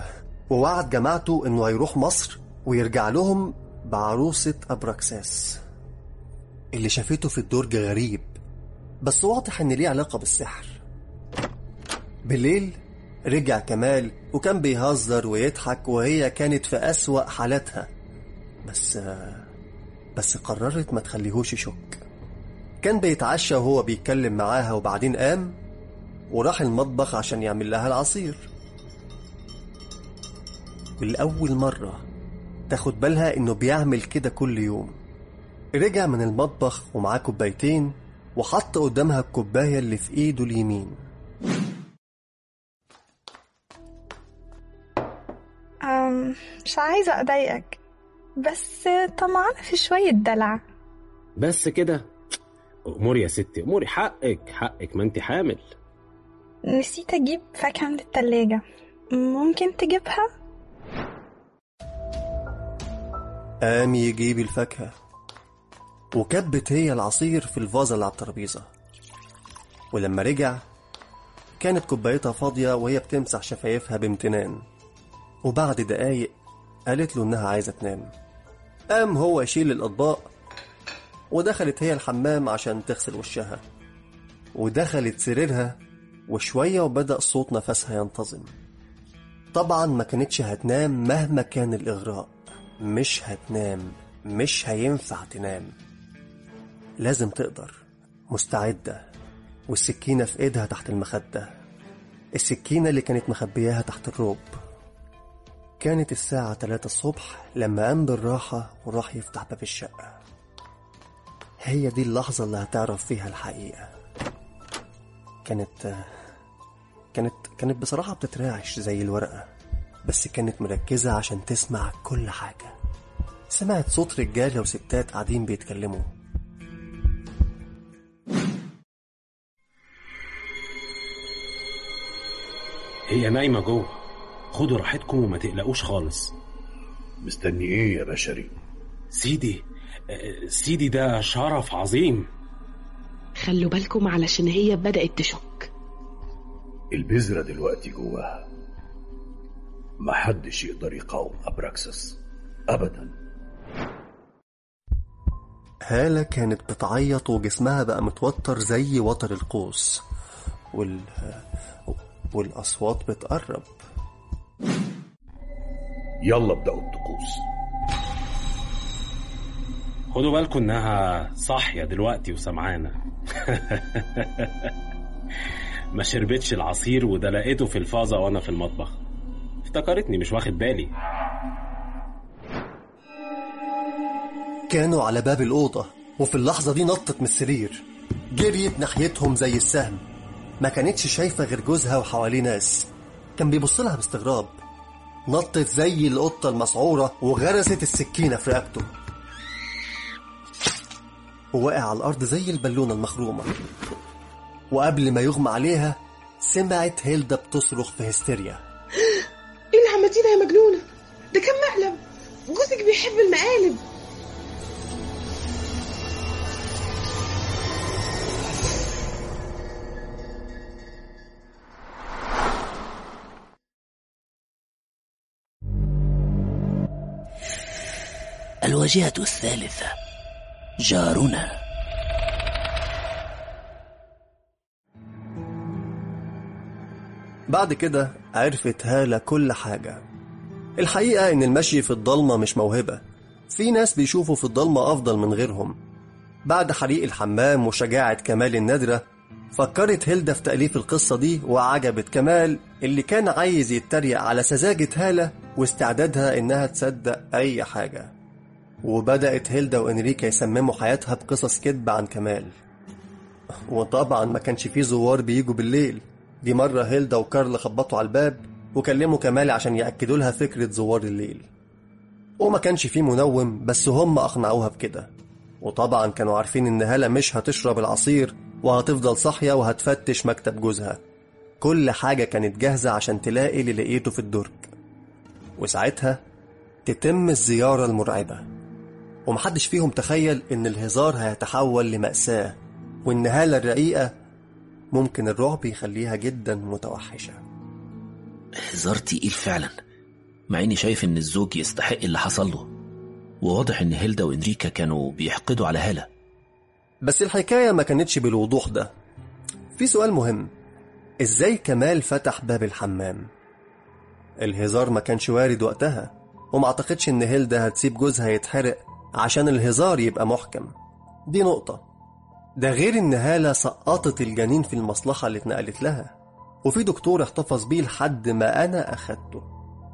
ووعد جماعته إنه هيروح مصر ويرجع لهم بعروسة أبراكساس. اللي شافته في الدرج غريب بس واضح إن ليه علاقة بالسحر. بالليل رجع كمال وكان بيهزر ويضحك وهي كانت في أسوأ حالاتها بس بس قررت ما تخليهوش يشك. كان بيتعشى وهو بيتكلم معاها وبعدين قام وراح المطبخ عشان يعمل لها العصير. والأول مرة تاخد بالها إنه بيعمل كده كل يوم. رجع من المطبخ ومعاه كوبايتين وحط قدامها الكوباية اللي في إيده اليمين. مش عايزة أضايقك. بس طمعانة في شوية دلع. بس كده. أموري يا ستي أموري. حقك حقك. ما انت حامل. نسيت أجيب فاكهة من التلاجة. ممكن تجيبها؟ قام يجيب الفاكهة. وكبت هي العصير في الفازة اللي على الترابيزة. ولما رجع كانت كوبايتها فاضية وهي بتمسح شفايفها بامتنان. وبعد دقايق قالت له إنها عايزة تنام. قام هو يشيل الأطباق ودخلت هي الحمام عشان تغسل وشها. ودخلت سريرها وشوية وبدأ صوت نفسها ينتظم. طبعا ما كانتش هتنام مهما كان الإغراء. مش هتنام مش هينفع تنام. لازم تقدر. مستعدة. والسكينة في إيدها تحت المخدة. السكينة اللي كانت مخبياها تحت الروب. كانت الساعة تلاتة الصبح لما قام بالراحة وراح يفتح باب الشقة. هي دي اللحظة اللي هتعرف فيها الحقيقة. كانت كانت كانت بصراحة بتتراعش زي الورقة بس كانت مركزة عشان تسمع كل حاجة. سمعت صوت رجالة وستات قاعدين بيتكلموا. هي نايمة جوه. خدوا راحتكم وما تقلقوش خالص. مستني إيه يا بشري؟ سيدي آه، سيدي ده شرف عظيم. خلوا بالكم علشان هي بدأت تشك. البذرة دلوقتي جواها. محدش يقدر يقاوم أبراكسس. أبدا. هالة كانت بتعيط وجسمها بقى متوتر زي وتر القوس. وال... والأصوات بتقرب. يلا ابدأوا الطقوس خدوا بالكم إنها صاحية دلوقتي وسمعانة ما شربتش العصير وده لقيته في الفازة وأنا في المطبخ. افتكرتني مش واخد بالي. كانوا على باب الأوضة وفي اللحظة دي نطت من السرير. جريت ناحيتهم زي السهم. ما كانتش شايفة غير جوزها وحواليه ناس. كان بيبص لها باستغراب. نطت زي القطة المسعورة وغرست السكينة في رقبته. ووقع على الأرض زي البالونة المخرومة. وقبل ما يغمى عليها سمعت هيلدا بتصرخ في هستيريا. إيه اللي عملتيه ده يا مجنونة. ده كان مقلب. جوزك بيحب المقالب. الواجهة الثالثة. جارنا. بعد كده عرفت هالة كل حاجة. الحقيقة إن المشي في الضلمة مش موهبة. في ناس بيشوفوا في الضلمة أفضل من غيرهم. بعد حريق الحمام وشجاعة كمال النادرة فكرت هيلدا في تأليف القصة دي وعجبت كمال اللي كان عايز يتريق على سذاجة هالة واستعدادها إنها تصدق أي حاجة. وبدأت هيلدا وإنريكا يسمموا حياتها بقصص كذب عن كمال. وطبعا ما كانش فيه زوار بيجوا بالليل. دي مرة هيلدا وكارل خبطوا على الباب وكلموا كمال عشان يأكدوا لها فكرة زوار الليل. وما كانش فيه منوم بس هم أقنعوها بكده. وطبعا كانوا عارفين إن هالة مش هتشرب العصير وهتفضل صاحية وهتفتش مكتب جوزها. كل حاجة كانت جاهزة عشان تلاقي اللي لقيته في الدرج. وساعتها تتم الزيارة المرعبة. ومحدش فيهم تخيل إن الهزار هيتحول لمأساة والنهالة الرقيقة ممكن الرعب يخليها جدا متوحشة. هزار تقيل فعلا مع إني شايف إن الزوج يستحق اللي حصل له وواضح إن هيلدا وإنريكا كانوا بيحقدوا على هالة. بس الحكاية ما كانتش بالوضوح ده. في سؤال مهم إزاي كمال فتح باب الحمام؟ الهزار ما كانش وارد وقتها وما أعتقدش إن هيلدا هتسيب جوزها يتحرق عشان الهزار يبقى محكم. دي نقطة. ده غير إن هالة سقطت الجنين في المصلحة اللي اتنقلت لها. وفي دكتور احتفظ بيه لحد ما أنا أخدته.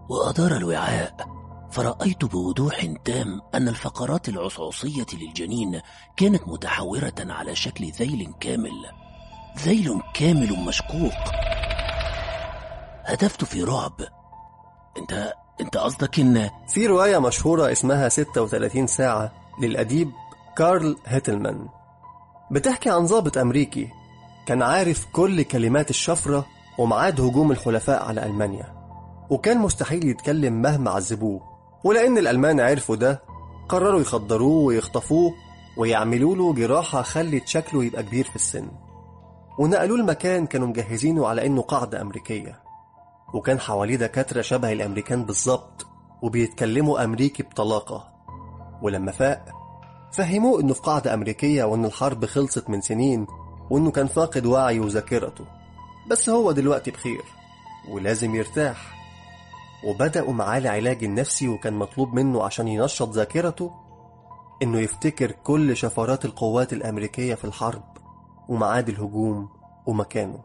وأدار الوعاء فرأيت بوضوح تام أن الفقرات العصعصية للجنين كانت متحورة على شكل ذيل كامل. ذيل كامل مشقوق. هتفت في رعب. أنت انت قصدك إن في رواية مشهورة اسمها 36 ساعة للأديب كارل هيتلمان. بتحكي عن ضابط أمريكي كان عارف كل كلمات الشفرة ومعاد هجوم الحلفاء على ألمانيا وكان مستحيل يتكلم مهما عذبوه ولأن الألمان عرفوا ده قرروا يخدروه ويخطفوه ويعملوا له جراحة خلت شكله يبقى كبير في السن. ونقلوه المكان كانوا مجهزينه على إنه قاعدة أمريكية. وكان حواليه دكاترة شبه الأمريكان بالظبط وبيتكلموا أمريكي بطلاقة. ولما فاق فهموه إنه في قاعدة أمريكية وإن الحرب خلصت من سنين وإنه كان فاقد وعي وذاكرته. بس هو دلوقتي بخير ولازم يرتاح. وبدأوا معاه العلاج النفسي وكان مطلوب منه عشان ينشط ذاكرته إنه يفتكر كل شفرات القوات الأمريكية في الحرب وميعاد الهجوم ومكانه.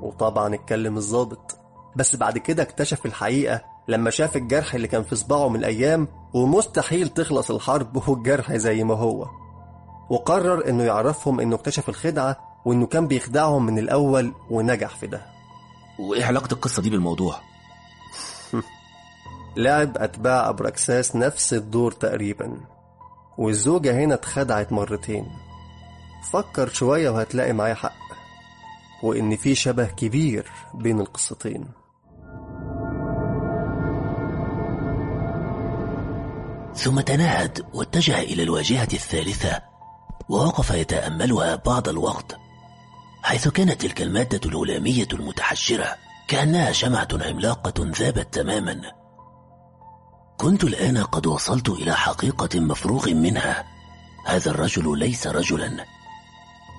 وطبعا اتكلم الظابط بس بعد كده اكتشف الحقيقة لما شاف الجرح اللي كان في صباعه من الأيام ومستحيل تخلص الحرب والجرح زي ما هو. وقرر إنه يعرفهم إنه اكتشف الخدعة وإنه كان بيخدعهم من الأول ونجح في ده. وإيه علاقة القصة دي بالموضوع؟ لعب أتباع أبراكساس نفس الدور تقريبا والزوجة هنا اتخدعت مرتين. فكر شوية وهتلاقي معايا حق وإن في شبه كبير بين القصتين. ثم تنهد واتجه إلى الواجهة الثالثة ووقف يتأملها بعض الوقت حيث كانت تلك المادة الهلامية المتحشرة كأنها شمعة عملاقة ذابت تماما. كنت الآن قد وصلت إلى حقيقة مفروغ منها. هذا الرجل ليس رجلا.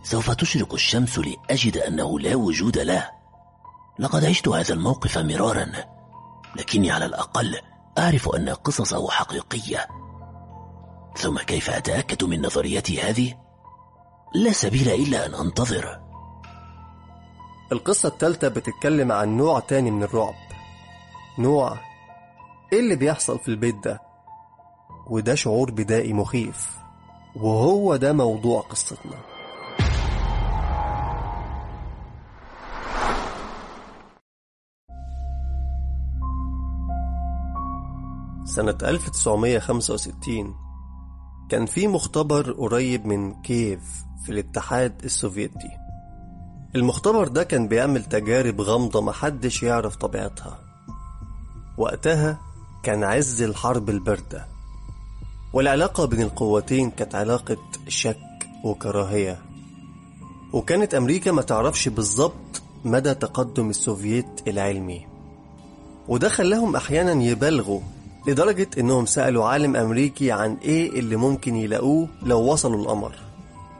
سوف تشرق الشمس لأجد أنه لا وجود له. لقد عشت هذا الموقف مرارا لكني على الأقل أعرف أن قصصه حقيقية. ثم كيف أتأكد من نظريتي هذه؟ لا سبيل إلا أن أنتظر. القصة التالتة بتتكلم عن نوع تاني من الرعب. نوع إيه اللي بيحصل في البيت ده؟ وده شعور بدائي مخيف. وهو ده موضوع قصتنا. سنة 1965 كان في مختبر قريب من كييف في الاتحاد السوفيتي. المختبر ده كان بيعمل تجارب غامضة محدش يعرف طبيعتها. وقتها كان عز الحرب الباردة. والعلاقة بين القوتين كانت علاقة شك وكراهية. وكانت أمريكا ما تعرفش بالظبط مدى تقدم السوفييت العلمي. وده خلاهم أحيانا يبالغوا لدرجة إنهم سألوا عالم أمريكي عن إيه اللي ممكن يلاقوه لو وصلوا القمر.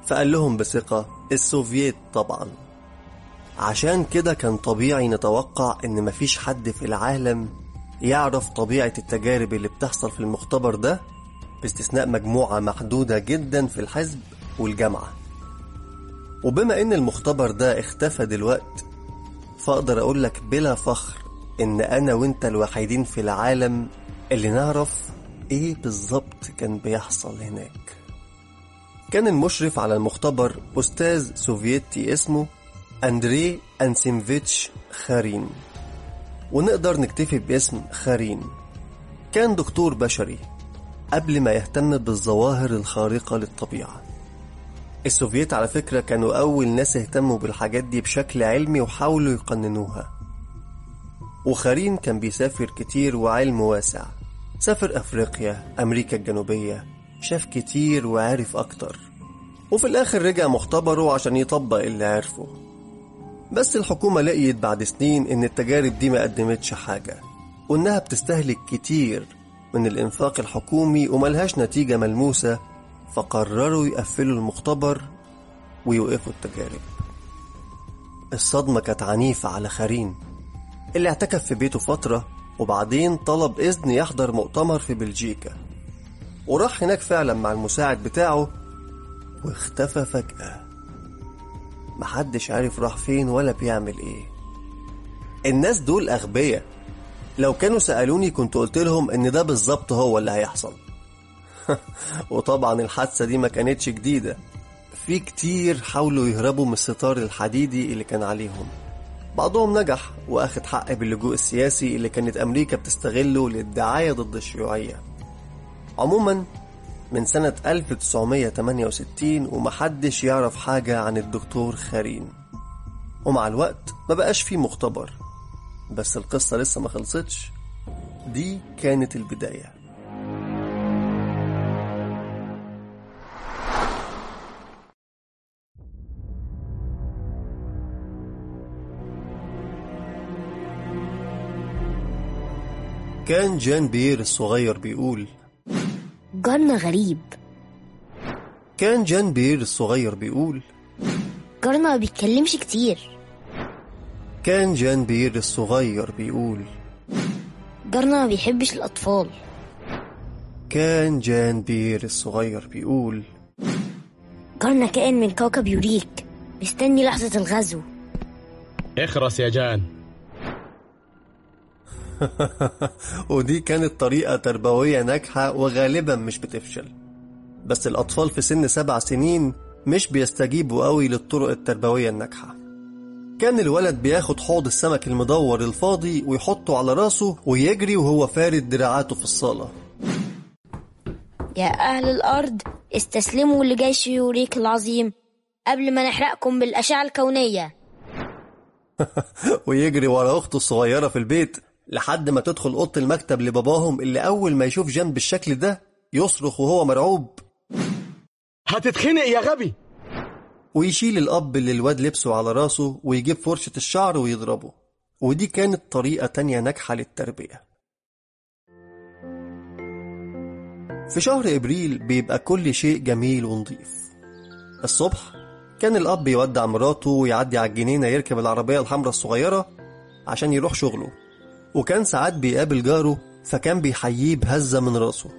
فقال لهم بثقة السوفييت طبعا. عشان كده كان طبيعي نتوقع إن مفيش حد في العالم يعرف طبيعة التجارب اللي بتحصل في المختبر ده باستثناء مجموعة محدودة جدا في الحزب والجامعة. وبما إن المختبر ده اختفى دلوقت فأقدر أقولك بلا فخر إن أنا وإنت الوحيدين في العالم اللي نعرف إيه بالظبط كان بيحصل هناك. كان المشرف على المختبر أستاذ سوفيتي اسمه أندري أنسيمفيتش خارين. ونقدر نكتفي باسم خارين. كان دكتور بشري قبل ما يهتم بالظواهر الخارقة للطبيعة. السوفييت على فكرة كانوا أول ناس اهتموا بالحاجات دي بشكل علمي وحاولوا يقننوها. وخارين كان بيسافر كتير وعلم واسع. سافر أفريقيا أمريكا الجنوبية شاف كتير وعارف أكتر وفي الآخر رجع مختبره عشان يطبق اللي عارفه. بس الحكومة لقيت بعد سنين إن التجارب دي ما قدمتش حاجة. وإنها بتستهلك كتير من الإنفاق الحكومي وملهاش نتيجة ملموسة فقرروا يقفلوا المختبر ويوقفوا التجارب. الصدمة كانت عنيفة على خارين اللي اعتكف في بيته فترة وبعدين طلب إذن يحضر مؤتمر في بلجيكا. وراح هناك فعلا مع المساعد بتاعه واختفى فجأة محدش عارف راح فين ولا بيعمل إيه. الناس دول أغبياء. لو كانوا سألوني كنت قلت لهم إن ده بالظبط هو اللي هيحصل. وطبعا الحادثة دي ما كانتش جديدة. في كتير حاولوا يهربوا من الستار الحديدي اللي كان عليهم. بعضهم نجح وأخد حق باللجوء السياسي اللي كانت أمريكا بتستغله للدعاية ضد الشيوعية. عموما من سنة 1968 ومحدش يعرف حاجة عن الدكتور خارين ومع الوقت ما بقاش فيه مختبر. بس القصة لسه ما خلصتش. دي كانت البداية. كان جان بيير الصغير بيقول جارنا غريب. كان جان بيير الصغير بيقول جارنا ما بيتكلمش كتير. كان جان بيير الصغير بيقول جارنا ما بيحبش الأطفال. كان جان بيير الصغير بيقول جارنا كائن من كوكب يوريك مستني لحظة الغزو. اخرس يا جان. ودي كانت طريقة تربوية ناجحة وغالبا مش بتفشل. بس الأطفال في سن سبع سنين مش بيستجيبوا قوي للطرق التربوية الناجحة. كان الولد بياخد حوض السمك المدور الفاضي ويحطه على راسه ويجري وهو فارد دراعاته في الصالة. يا أهل الأرض استسلموا لجيش يوريك العظيم قبل ما نحرقكم بالأشعة الكونية. ويجري ورا أخته الصغيرة في البيت لحد ما تدخل أوضة المكتب لباباهم اللي أول ما يشوف جنب بالشكل ده يصرخ وهو مرعوب. هتتخنق يا غبي. ويشيل الأب اللي الواد لبسه على راسه ويجيب فرشة الشعر ويضربه. ودي كانت طريقة تانية ناجحة للتربية. في شهر إبريل بيبقى كل شيء جميل ونظيف الصبح كان الأب يودع مراته ويعدي على الجنينة يركب العربية الحمراء الصغيرة عشان يروح شغله. وكان ساعات بيقابل جاره فكان بيحييه بهزة من راسه.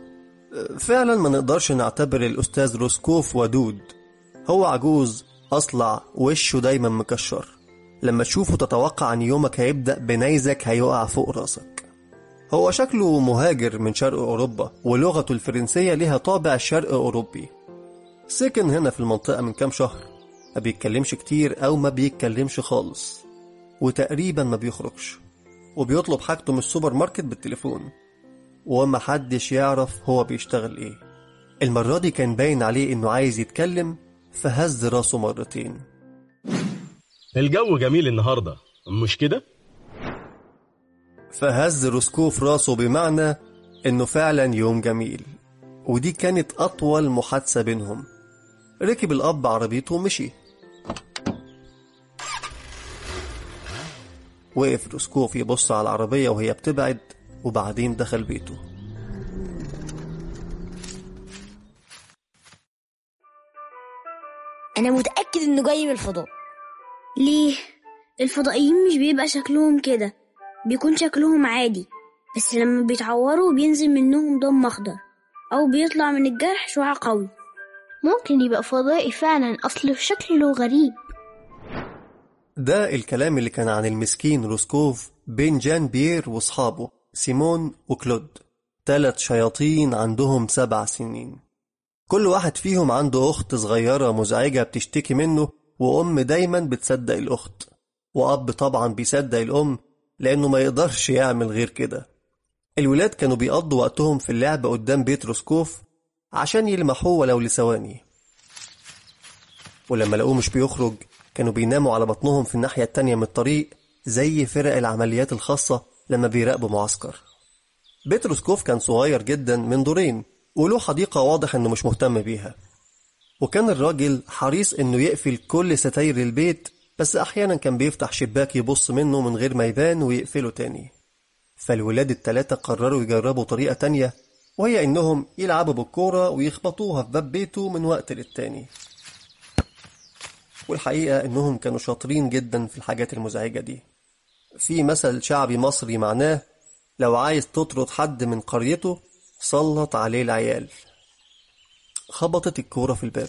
فعلا ما نقدرش نعتبر الأستاذ روسكوف ودود. هو عجوز أصلع وشه دايما مكشر. لما تشوفه تتوقع أن يومك هيبدأ بنيزك هيقع فوق راسك. هو شكله مهاجر من شرق أوروبا ولغته الفرنسية لها طابع شرق أوروبي. سكن هنا في المنطقة من كام شهر. ما بيتكلمش كتير أو ما بيتكلمش خالص. وتقريبا ما بيخرجش. وبيطلب حاجته من السوبر ماركت بالتليفون. ومحدش يعرف هو بيشتغل إيه. المرة دي كان باين عليه إنه عايز يتكلم فهز راسه مرتين. الجو جميل النهاردة مش كده؟ فهز روسكوف راسه بمعنى إنه فعلا يوم جميل. ودي كانت أطول محادثة بينهم. ركب الأب عربيته ومشي. وقف الاسكوف يبص على العربية وهي بتبعد وبعدين دخل بيته. أنا متأكد إنه جاي من الفضاء. ليه؟ الفضائيين مش بيبقى شكلهم كده. بيكون شكلهم عادي. بس لما بيتعوروا بينزل منهم دم أخضر. أو بيطلع من الجرح شعاع قوي. ممكن يبقى فضائي فعلا. أصله شكله غريب. ده الكلام اللي كان عن المسكين روسكوف بين جان بيير واصحابه سيمون وكلود. تلات شياطين عندهم سبع سنين. كل واحد فيهم عنده أخت صغيرة مزعجة بتشتكي منه وأم دايما بتصدق الأخت. وأب طبعا بيصدق الأم لأنه ما يقدرش يعمل غير كده. الولاد كانوا بيقضوا وقتهم في اللعب قدام بيت روسكوف عشان يلمحوه ولو لثواني. ولما لقوه مش بيخرج كانوا بيناموا على بطنهم في الناحية التانية من الطريق زي فرق العمليات الخاصة لما بيراقبوا معسكر. بيت روسكوف كان صغير جدا من دورين وله حديقة واضح إنه مش مهتم بيها. وكان الراجل حريص إنه يقفل كل ستاير البيت بس أحيانا كان بيفتح شباك يبص منه من غير ما يبان ويقفله تاني. فالولاد التلاتة قرروا يجربوا طريقة تانية وهي إنهم يلعبوا بالكورة ويخبطوها في باب بيته من وقت للتاني. والحقيقة إنهم كانوا شاطرين جدا في الحاجات المزعجة دي. في مثل شعبي مصري معناه لو عايز تطرد حد من قريته سلط عليه العيال. خبطت الكورة في الباب.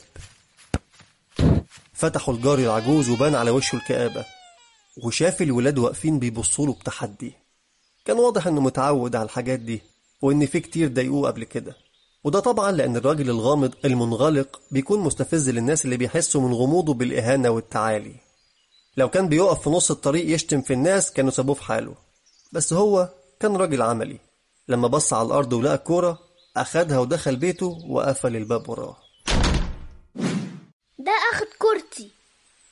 فتحوا الجار العجوز وبان على وشه الكآبة. وشاف الولاد واقفين بيبصوا له بتحدي. كان واضح إنه متعود على الحاجات دي وإن في كتير ضايقوه قبل كده. وده طبعا لأن الراجل الغامض المنغلق بيكون مستفز للناس اللي بيحسوا من غموضه بالإهانة والتعالي. لو كان بيقف في نص الطريق يشتم في الناس كانوا سابوه في حاله. بس هو كان راجل عملي. لما بص على الأرض ولقى الكورة أخدها ودخل بيته وقفل الباب وراه. ده أخد كورتي.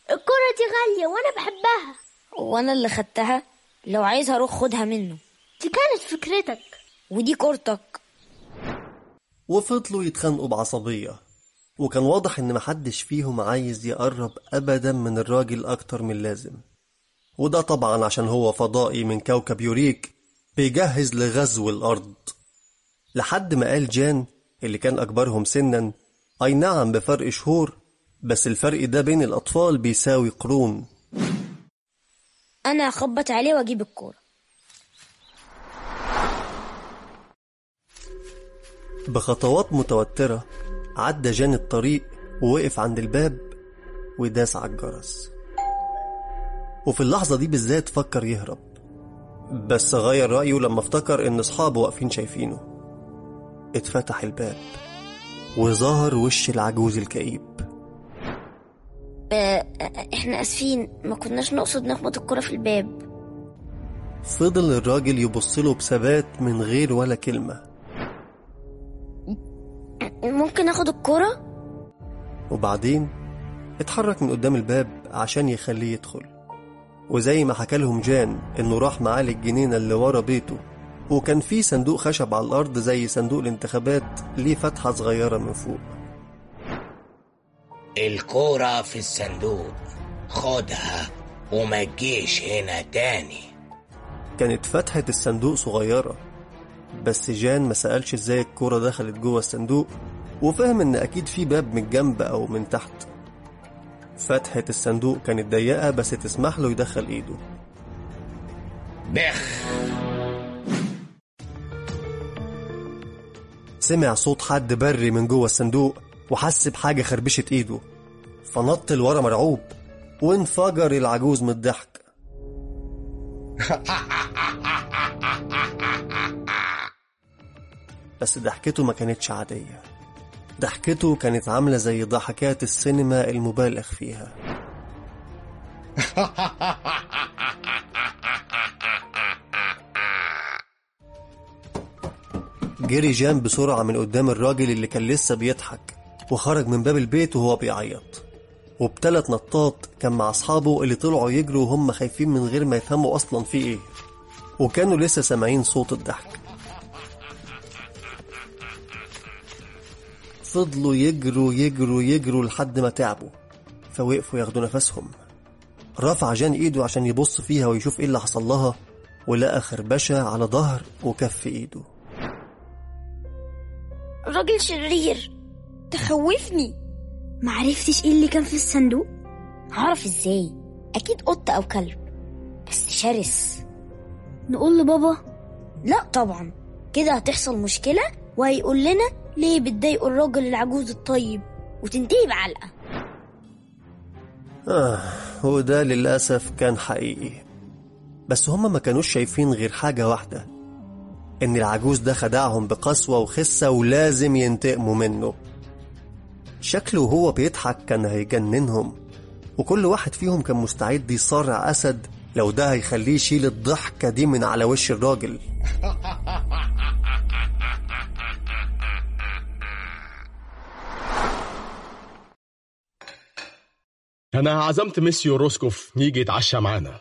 الكورة دي غالية وأنا بحبها. وأنا اللي خدتها. لو عايزها روح خدها منه. دي كانت فكرتك. ودي كورتك. وفضلوا يتخانقوا بعصبية. وكان واضح إن محدش فيهم عايز يقرب أبدا من الراجل أكتر من اللازم وده طبعا عشان هو فضائي من كوكب يوريك بيجهز لغزو الأرض. لحد ما قال جان اللي كان أكبرهم سنا أي نعم بفرق شهور بس الفرق ده بين الأطفال بيساوي قرون. أنا أخبط عليه وأجيب الكورة. بخطوات متوترة عدى جان الطريق ووقف عند الباب وداس على الجرس. وفي اللحظة دي بالذات فكر يهرب بس غير رأيه لما افتكر إن أصحابه واقفين شايفينه. اتفتح الباب وظهر وش العجوز الكئيب. آه، آه، آه، إحنا آسفين ما كناش نقصد نخبط الكرة في الباب. فضل الراجل يبص له بثبات من غير ولا كلمة. ممكن اخد الكرة؟ وبعدين اتحرك من قدام الباب عشان يخليه يدخل. وزي ما حكى لهم جان إنه راح معاه للجنينة اللي ورا بيته وكان في صندوق خشب على الأرض زي صندوق الانتخابات ليه فتحة صغيرة من فوق. الكورة في الصندوق. خدها وما تجيش هنا تاني. كانت فتحة الصندوق صغيرة. بس جان ما سألش إزاي الكورة دخلت جوه الصندوق وفهم إن أكيد في باب من الجنب أو من تحت. فتحة الصندوق كانت ضيقة بس تسمح له يدخل إيده. بخ. سمع صوت حد بري من جوه الصندوق وحس بحاجة خربشت إيده. فنط لورا مرعوب وانفجر العجوز من الضحك. بس ضحكته ما كانتش عادية. ضحكته كانت عاملة زي ضحكات السينما المبالغ فيها. جري جان بسرعة من قدام الراجل اللي كان لسه بيضحك وخرج من باب البيت وهو بيعيط. وابتلت نطاط كان مع أصحابه اللي طلعوا يجروا وهم خايفين من غير ما يفهموا أصلا في إيه. وكانوا لسه سامعين صوت الضحك. فضلوا يجروا يجروا يجروا لحد ما تعبوا فوقفوا ياخدوا نفسهم. رفع جان إيده عشان يبص فيها ويشوف إيه اللي حصل لها ولقى خربشة على ظهر وكف إيده. راجل شرير تخوفني. معرفتش إيه اللي كان في الصندوق؟ هعرف إزاي؟ أكيد قطة أو كلب بس شرس. نقول لبابا؟ لا طبعا. كده هتحصل مشكلة وهيقول لنا ليه بتضايقوا الراجل العجوز الطيب؟ وتنتهي بعلقة. آه وده للأسف كان حقيقي. بس هما ما كانوش شايفين غير حاجة واحدة إن العجوز ده خدعهم بقسوة وخسة ولازم ينتقموا منه. شكله وهو بيضحك كان هيجننهم وكل واحد فيهم كان مستعد يصارع أسد لو ده هيخليه يشيل الضحكة دي من على وش الراجل. أنا عزمت ميسيو روسكوف يجي يتعشى معانا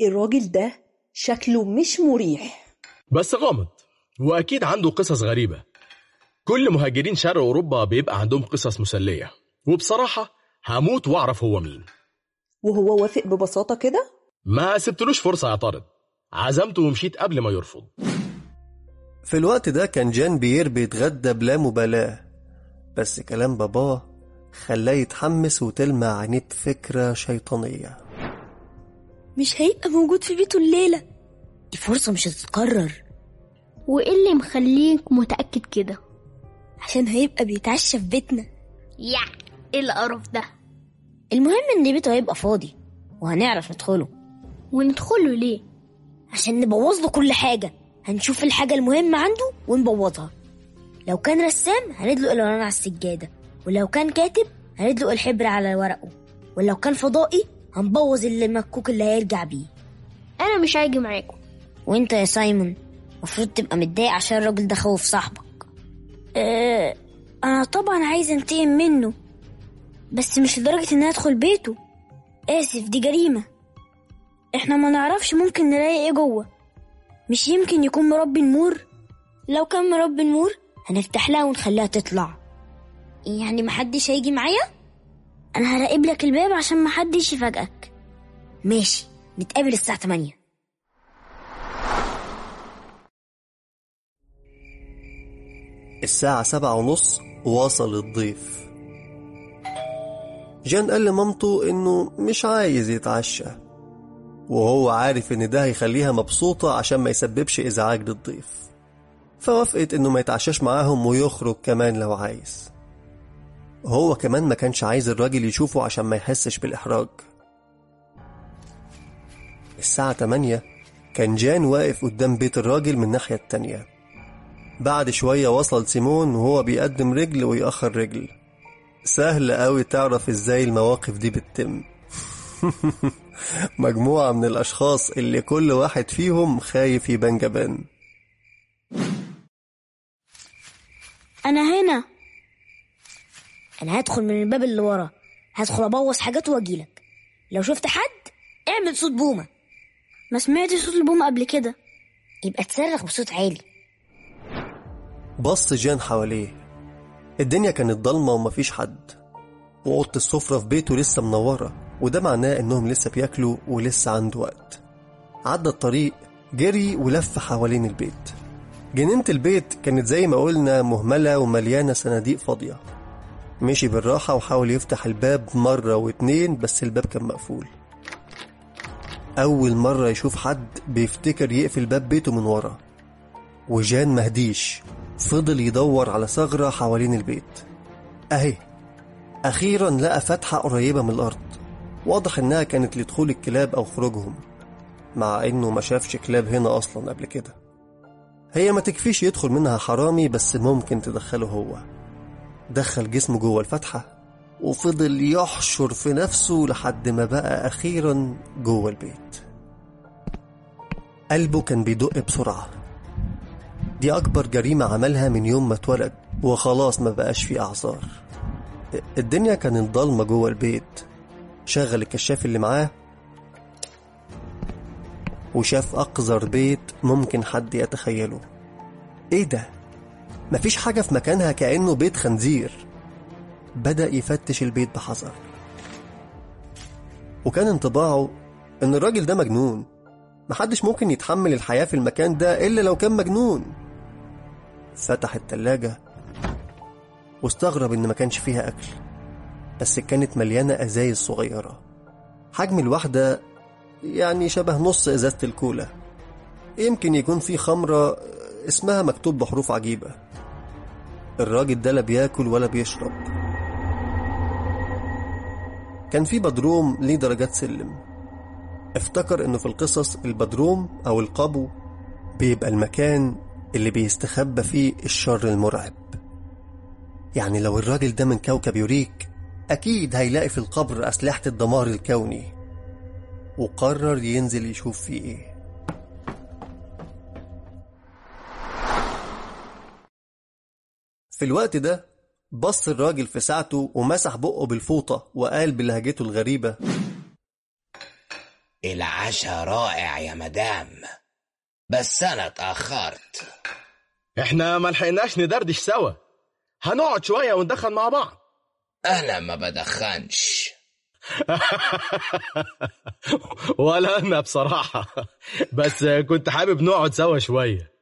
إيه الراجل ده؟ شكله مش مريح. بس غامض وأكيد عنده قصص غريبة. كل مهاجرين شرق أوروبا بيبقى عندهم قصص مسلية. وبصراحة هموت وأعرف هو مين. وهو وافق ببساطة كده؟ ما سبتلوش فرصة يعترض عزمته ومشيت قبل ما يرفض. في الوقت ده كان جان بيير بيتغدى بلا مبالاة. بس كلام باباه خلاه يتحمس وتلمع عينيه بفكرة شيطانية. مش هيبقى موجود في بيته الليلة. دي فرصة مش هتتكرر. وإيه اللي مخليك متأكد كده؟ عشان هيبقى بيتعشى في بيتنا. يا إيه القرف ده؟ المهم إن بيته هيبقى فاضي وهنعرف ندخله. وندخله ليه؟ عشان نبوظ له كل حاجة. هنشوف الحاجة المهمة عنده ونبوظها. لو كان رسام هندلق الوران على السجادة. ولو كان كاتب هندلق الحبر على ورقه ولو كان فضائي هنبوظ المكوك اللي هيرجع بيه. أنا مش هاجي معاكم وأنت يا سايمون المفروض تبقى متضايق عشان الراجل ده خوف صاحبك. أه أنا طبعا عايز انتقم منه بس مش لدرجة إن أدخل بيته. آسف دي جريمة. إحنا ما نعرفش ممكن نلاقي إيه جوه. مش يمكن يكون مربي نمور؟ لو كان مربي نمور هنفتح لها ونخليها تطلع. يعني محدش هيجي معايا؟ أنا هراقب لك الباب عشان محدش يفاجئك. ماشي نتقابل الساعة 8 الساعة سبعة ونص واصل الضيف. جان قال لمامته إنه مش عايز يتعشى وهو عارف إن ده هيخليها مبسوطة عشان ما يسببش إزعاج للضيف. فوافقت إنه ما يتعشاش معاهم ويخرج كمان لو عايز. هو كمان ما كانش عايز الراجل يشوفه عشان ما يحسش بالإحراج. الساعة 8 كان جان واقف قدام بيت الراجل من الناحية التانية. بعد شوية وصل سيمون وهو بيقدم رجل ويأخر رجل. سهل قوي تعرف إزاي المواقف دي بتتم. مجموعة من الأشخاص اللي كل واحد فيهم خايف يبان جبان. أنا هنا. أنا هدخل من الباب اللي ورا. هدخل أبوظ حاجات واجيلك لو شفت حد اعمل صوت بومة. ما سمعتش صوت البومة قبل كده. يبقى تصرخ بصوت عالي. بص جان حواليه. الدنيا كانت ضلمة ومفيش حد. وأوضة السفرة في بيته لسه منورة وده معناه إنهم لسه بياكلوا ولسه عنده وقت. عدى الطريق جري ولف حوالين البيت. جنينة البيت كانت زي ما قلنا مهملة ومليانة صناديق فاضية. مشي بالراحة وحاول يفتح الباب مرة واتنين بس الباب كان مقفول. أول مرة يشوف حد بيفتكر يقفل باب بيته من ورا. وجان مهديش. فضل يدور على ثغرة حوالين البيت. أهي. أخيرا لقى فتحة قريبة من الأرض. واضح إنها كانت لدخول الكلاب أو خروجهم. مع إنه ما شافش كلاب هنا أصلا قبل كده. هي ما تكفيش يدخل منها حرامي بس ممكن تدخله هو. دخل جسمه جوه الفتحة وفضل يحشر في نفسه لحد ما بقى أخيرا جوه البيت. قلبه كان بيدق بسرعة. دي أكبر جريمة عملها من يوم ما اتولد وخلاص ما بقاش فيه أعذار. الدنيا كانت ضلمة جوه البيت. شغل الكشاف اللي معاه وشاف أقذر بيت ممكن حد يتخيله. إيه ده؟ مفيش حاجة في مكانها كأنه بيت خنزير. بدأ يفتش البيت بحذر. وكان انطباعه إن الراجل ده مجنون. محدش ممكن يتحمل الحياة في المكان ده إلا لو كان مجنون. فتح التلاجة واستغرب إن ما كانش فيها أكل. بس كانت مليانة أزايز صغيرة. حجم الواحدة يعني شبه نص إزازة الكولا. يمكن يكون في خمرة اسمها مكتوب بحروف عجيبة. الراجل ده لا بياكل ولا بيشرب. كان في بدروم ليه درجات سلم. افتكر إنه في القصص البدروم أو القبو بيبقى المكان اللي بيستخبى فيه الشر المرعب. يعني لو الراجل ده من كوكب يوريك أكيد هيلاقي في القبر أسلحة الدمار الكوني وقرر ينزل يشوف فيه إيه. في الوقت ده بص الراجل في ساعته ومسح بقه بالفوطة وقال بلهجته الغريبة. العشاء رائع يا مدام بس أنا اتأخرت. إحنا ما لحقناش ندردش سوا. هنقعد شوية وندخن مع بعض. أنا ما بدخنش. ولا أنا بصراحة بس كنت حابب نقعد سوا شوية.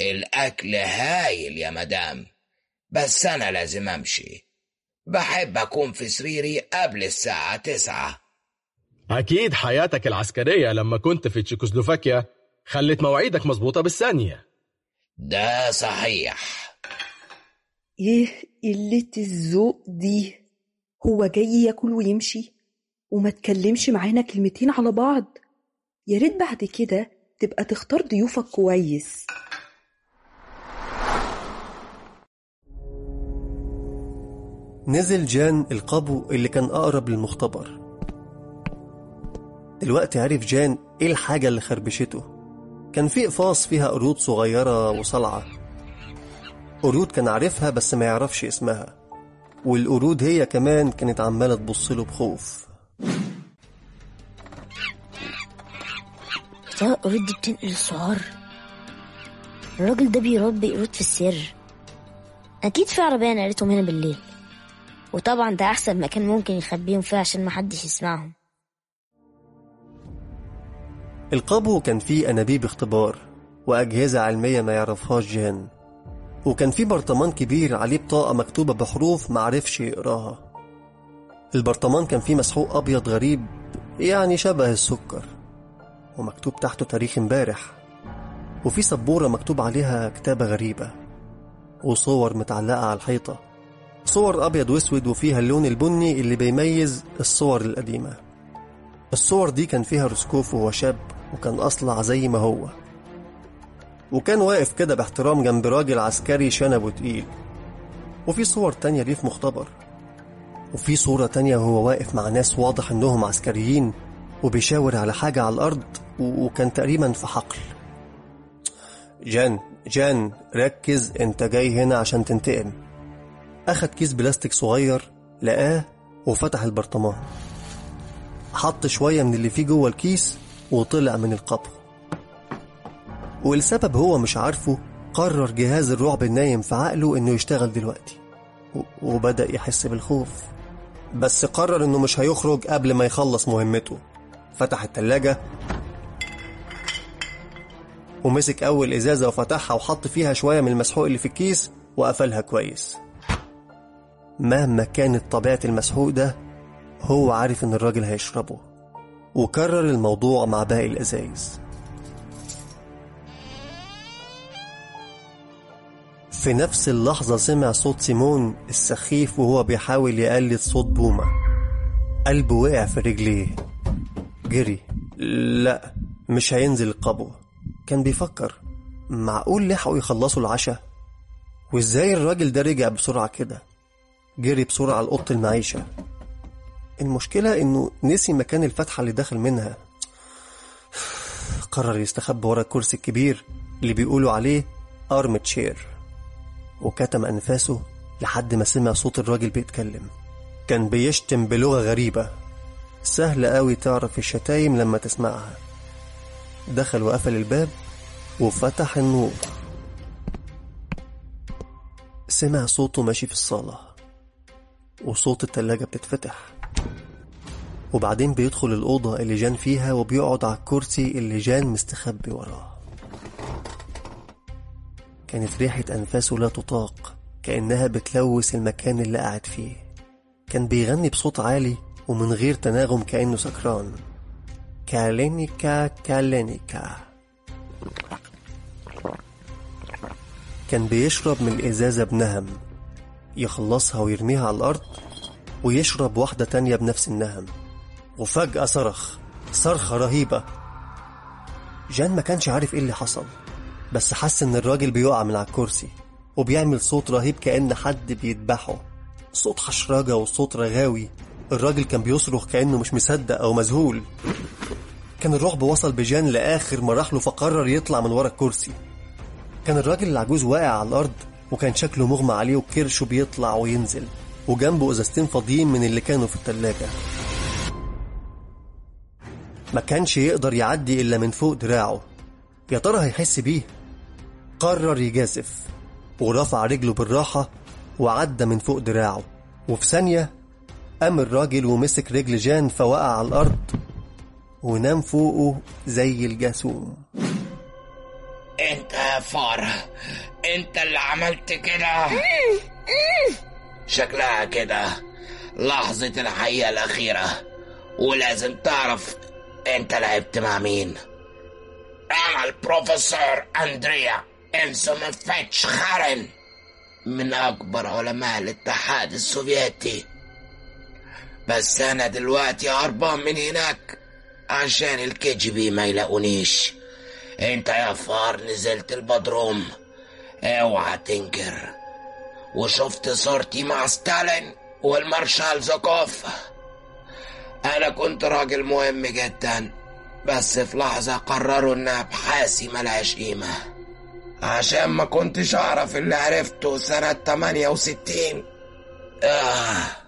الأكل هايل يا مدام. بس أنا لازم أمشي. بحب أكون في سريري قبل الساعة تسعة. أكيد حياتك العسكرية لما كنت في تشيكوسلوفاكيا خلت مواعيدك مظبوطة بالثانية. ده صحيح. إيه قلة الذوق دي؟ هو جاي ياكل ويمشي؟ وما تكلمش معانا كلمتين على بعض؟ يا ريت بعد كده تبقى تختار ضيوفك كويس. نزل جان القبو اللي كان أقرب للمختبر. دلوقتي عرف جان إيه الحاجة اللي خربشته؟ كان في إقفاص فيها قرود صغيرة وصلعة. قرود كان عارفها بس ما يعرفش اسمها. والقرود هي كمان كانت عمالة تبص له بخوف. بتاع القرود دي بتنقل السعار الراجل ده بيربي قرود في السر. أكيد في عربية نقلتهم هنا بالليل. وطبعا ده أحسن مكان ممكن يخبيهم فيه عشان محدش يسمعهم. القبو كان فيه أنابيب اختبار وأجهزة علمية ما يعرفهاش جين وكان فيه برطمان كبير عليه بطاقة مكتوبة بحروف معرفش يقراها. البرطمان كان فيه مسحوق أبيض غريب يعني شبه السكر ومكتوب تحته تاريخ امبارح وفي سبورة مكتوب عليها كتابة غريبة وصور متعلقة على الحيطة. صور أبيض وأسود وفيها اللون البني اللي بيميز الصور القديمة. الصور دي كان فيها روسكوف وهو شاب وكان أصلع زي ما هو. وكان واقف كده باحترام جنب راجل عسكري شنبه تقيل. وفي صور تانية ليه في مختبر. وفي صورة تانية وهو واقف مع ناس واضح إنهم عسكريين وبيشاور على حاجة على الأرض وكان تقريبا في حقل. جان جان ركز أنت جاي هنا عشان تنتقم. أخد كيس بلاستيك صغير لقاه وفتح البرطمان. حط شوية من اللي فيه جوه الكيس وطلع من القبر. ولسبب هو مش عارفه قرر جهاز الرعب النايم في عقله إنه يشتغل دلوقتي. وبدأ يحس بالخوف. بس قرر إنه مش هيخرج قبل ما يخلص مهمته. فتح التلاجة ومسك أول إزازة وفتحها وحط فيها شوية من المسحوق اللي في الكيس وقفلها كويس. مهما كانت طبيعة المسحوق ده هو عارف إن الراجل هيشربه. وكرر الموضوع مع باقي الأزايز. في نفس اللحظة سمع صوت سيمون السخيف وهو بيحاول يقلد صوت بومة. قلبه وقع في رجليه. جري. لا مش هينزل القبو كان بيفكر. معقول لحقوا يخلصوا العشاء؟ وإزاي الراجل ده رجع بسرعة كده؟ جري بسرعة لأوضة المعيشة. المشكلة إنه نسي مكان الفتحة اللي دخل منها. قرر يستخبى ورا الكرسي الكبير اللي بيقولوا عليه أرم تشير وكتم أنفاسه لحد ما سمع صوت الراجل بيتكلم. كان بيشتم بلغة غريبة. سهل قوي تعرف الشتايم لما تسمعها. دخل وقفل الباب وفتح النور. سمع صوته ماشي في الصالة. وصوت التلاجة بتتفتح. وبعدين بيدخل الأوضة اللي جان فيها وبيقعد على الكرسي اللي جان مستخبي وراه. كانت ريحة أنفاسه لا تطاق كأنها بتلوث المكان اللي قاعد فيه. كان بيغني بصوت عالي ومن غير تناغم كأنه سكران. كالينيكا كالينيكا. كان بيشرب من الإزازة بنهم. يخلصها ويرميها على الأرض ويشرب واحدة تانية بنفس النهم. وفجأة صرخ صرخة رهيبة. جان ما كانش عارف إيه اللي حصل بس حس إن الراجل بيقع من على الكرسي وبيعمل صوت رهيب كأن حد بيذبحه. صوت حشرجة وصوت رغاوي. الراجل كان بيصرخ كأنه مش مصدق أو مذهول. كان الرعب وصل بجان لآخر مراحله فقرر يطلع من ورا الكرسي. كان الراجل العجوز واقع على الأرض وكان شكله مغمى عليه وكرشه بيطلع وينزل. وجنبه ازازتين فاضيين من اللي كانوا في التلاجة. ما كانش يقدر يعدي إلا من فوق دراعه. يا ترى هيحس بيه؟ قرر يجازف. ورفع رجله بالراحة وعدى من فوق دراعه. وفي ثانية قام الراجل ومسك رجل جان فوقع على الأرض ونام فوقه زي الجاسوم. انت يا فارة انت اللي عملت كده شكلها كده لحظة الحقيقة الأخيرة ولازم تعرف انت لعبت مع مين أنا البروفيسور اندريا انسوم فيتش خارن۔ من اكبر علماء الاتحاد السوفيتي بس أنا دلوقتي هربان من هناك عشان الكي جي بي ما يلاقونيش انت يا فار نزلت البدروم. اوعى تنكر. وشفت صورتي مع ستالين والمارشال زوكوف. أنا كنت راجل مهم جدا بس في لحظة قرروا ان ابحاثي ملهاش قيمة. عشان ما كنتش أعرف اللي عرفته سنة 68 آه.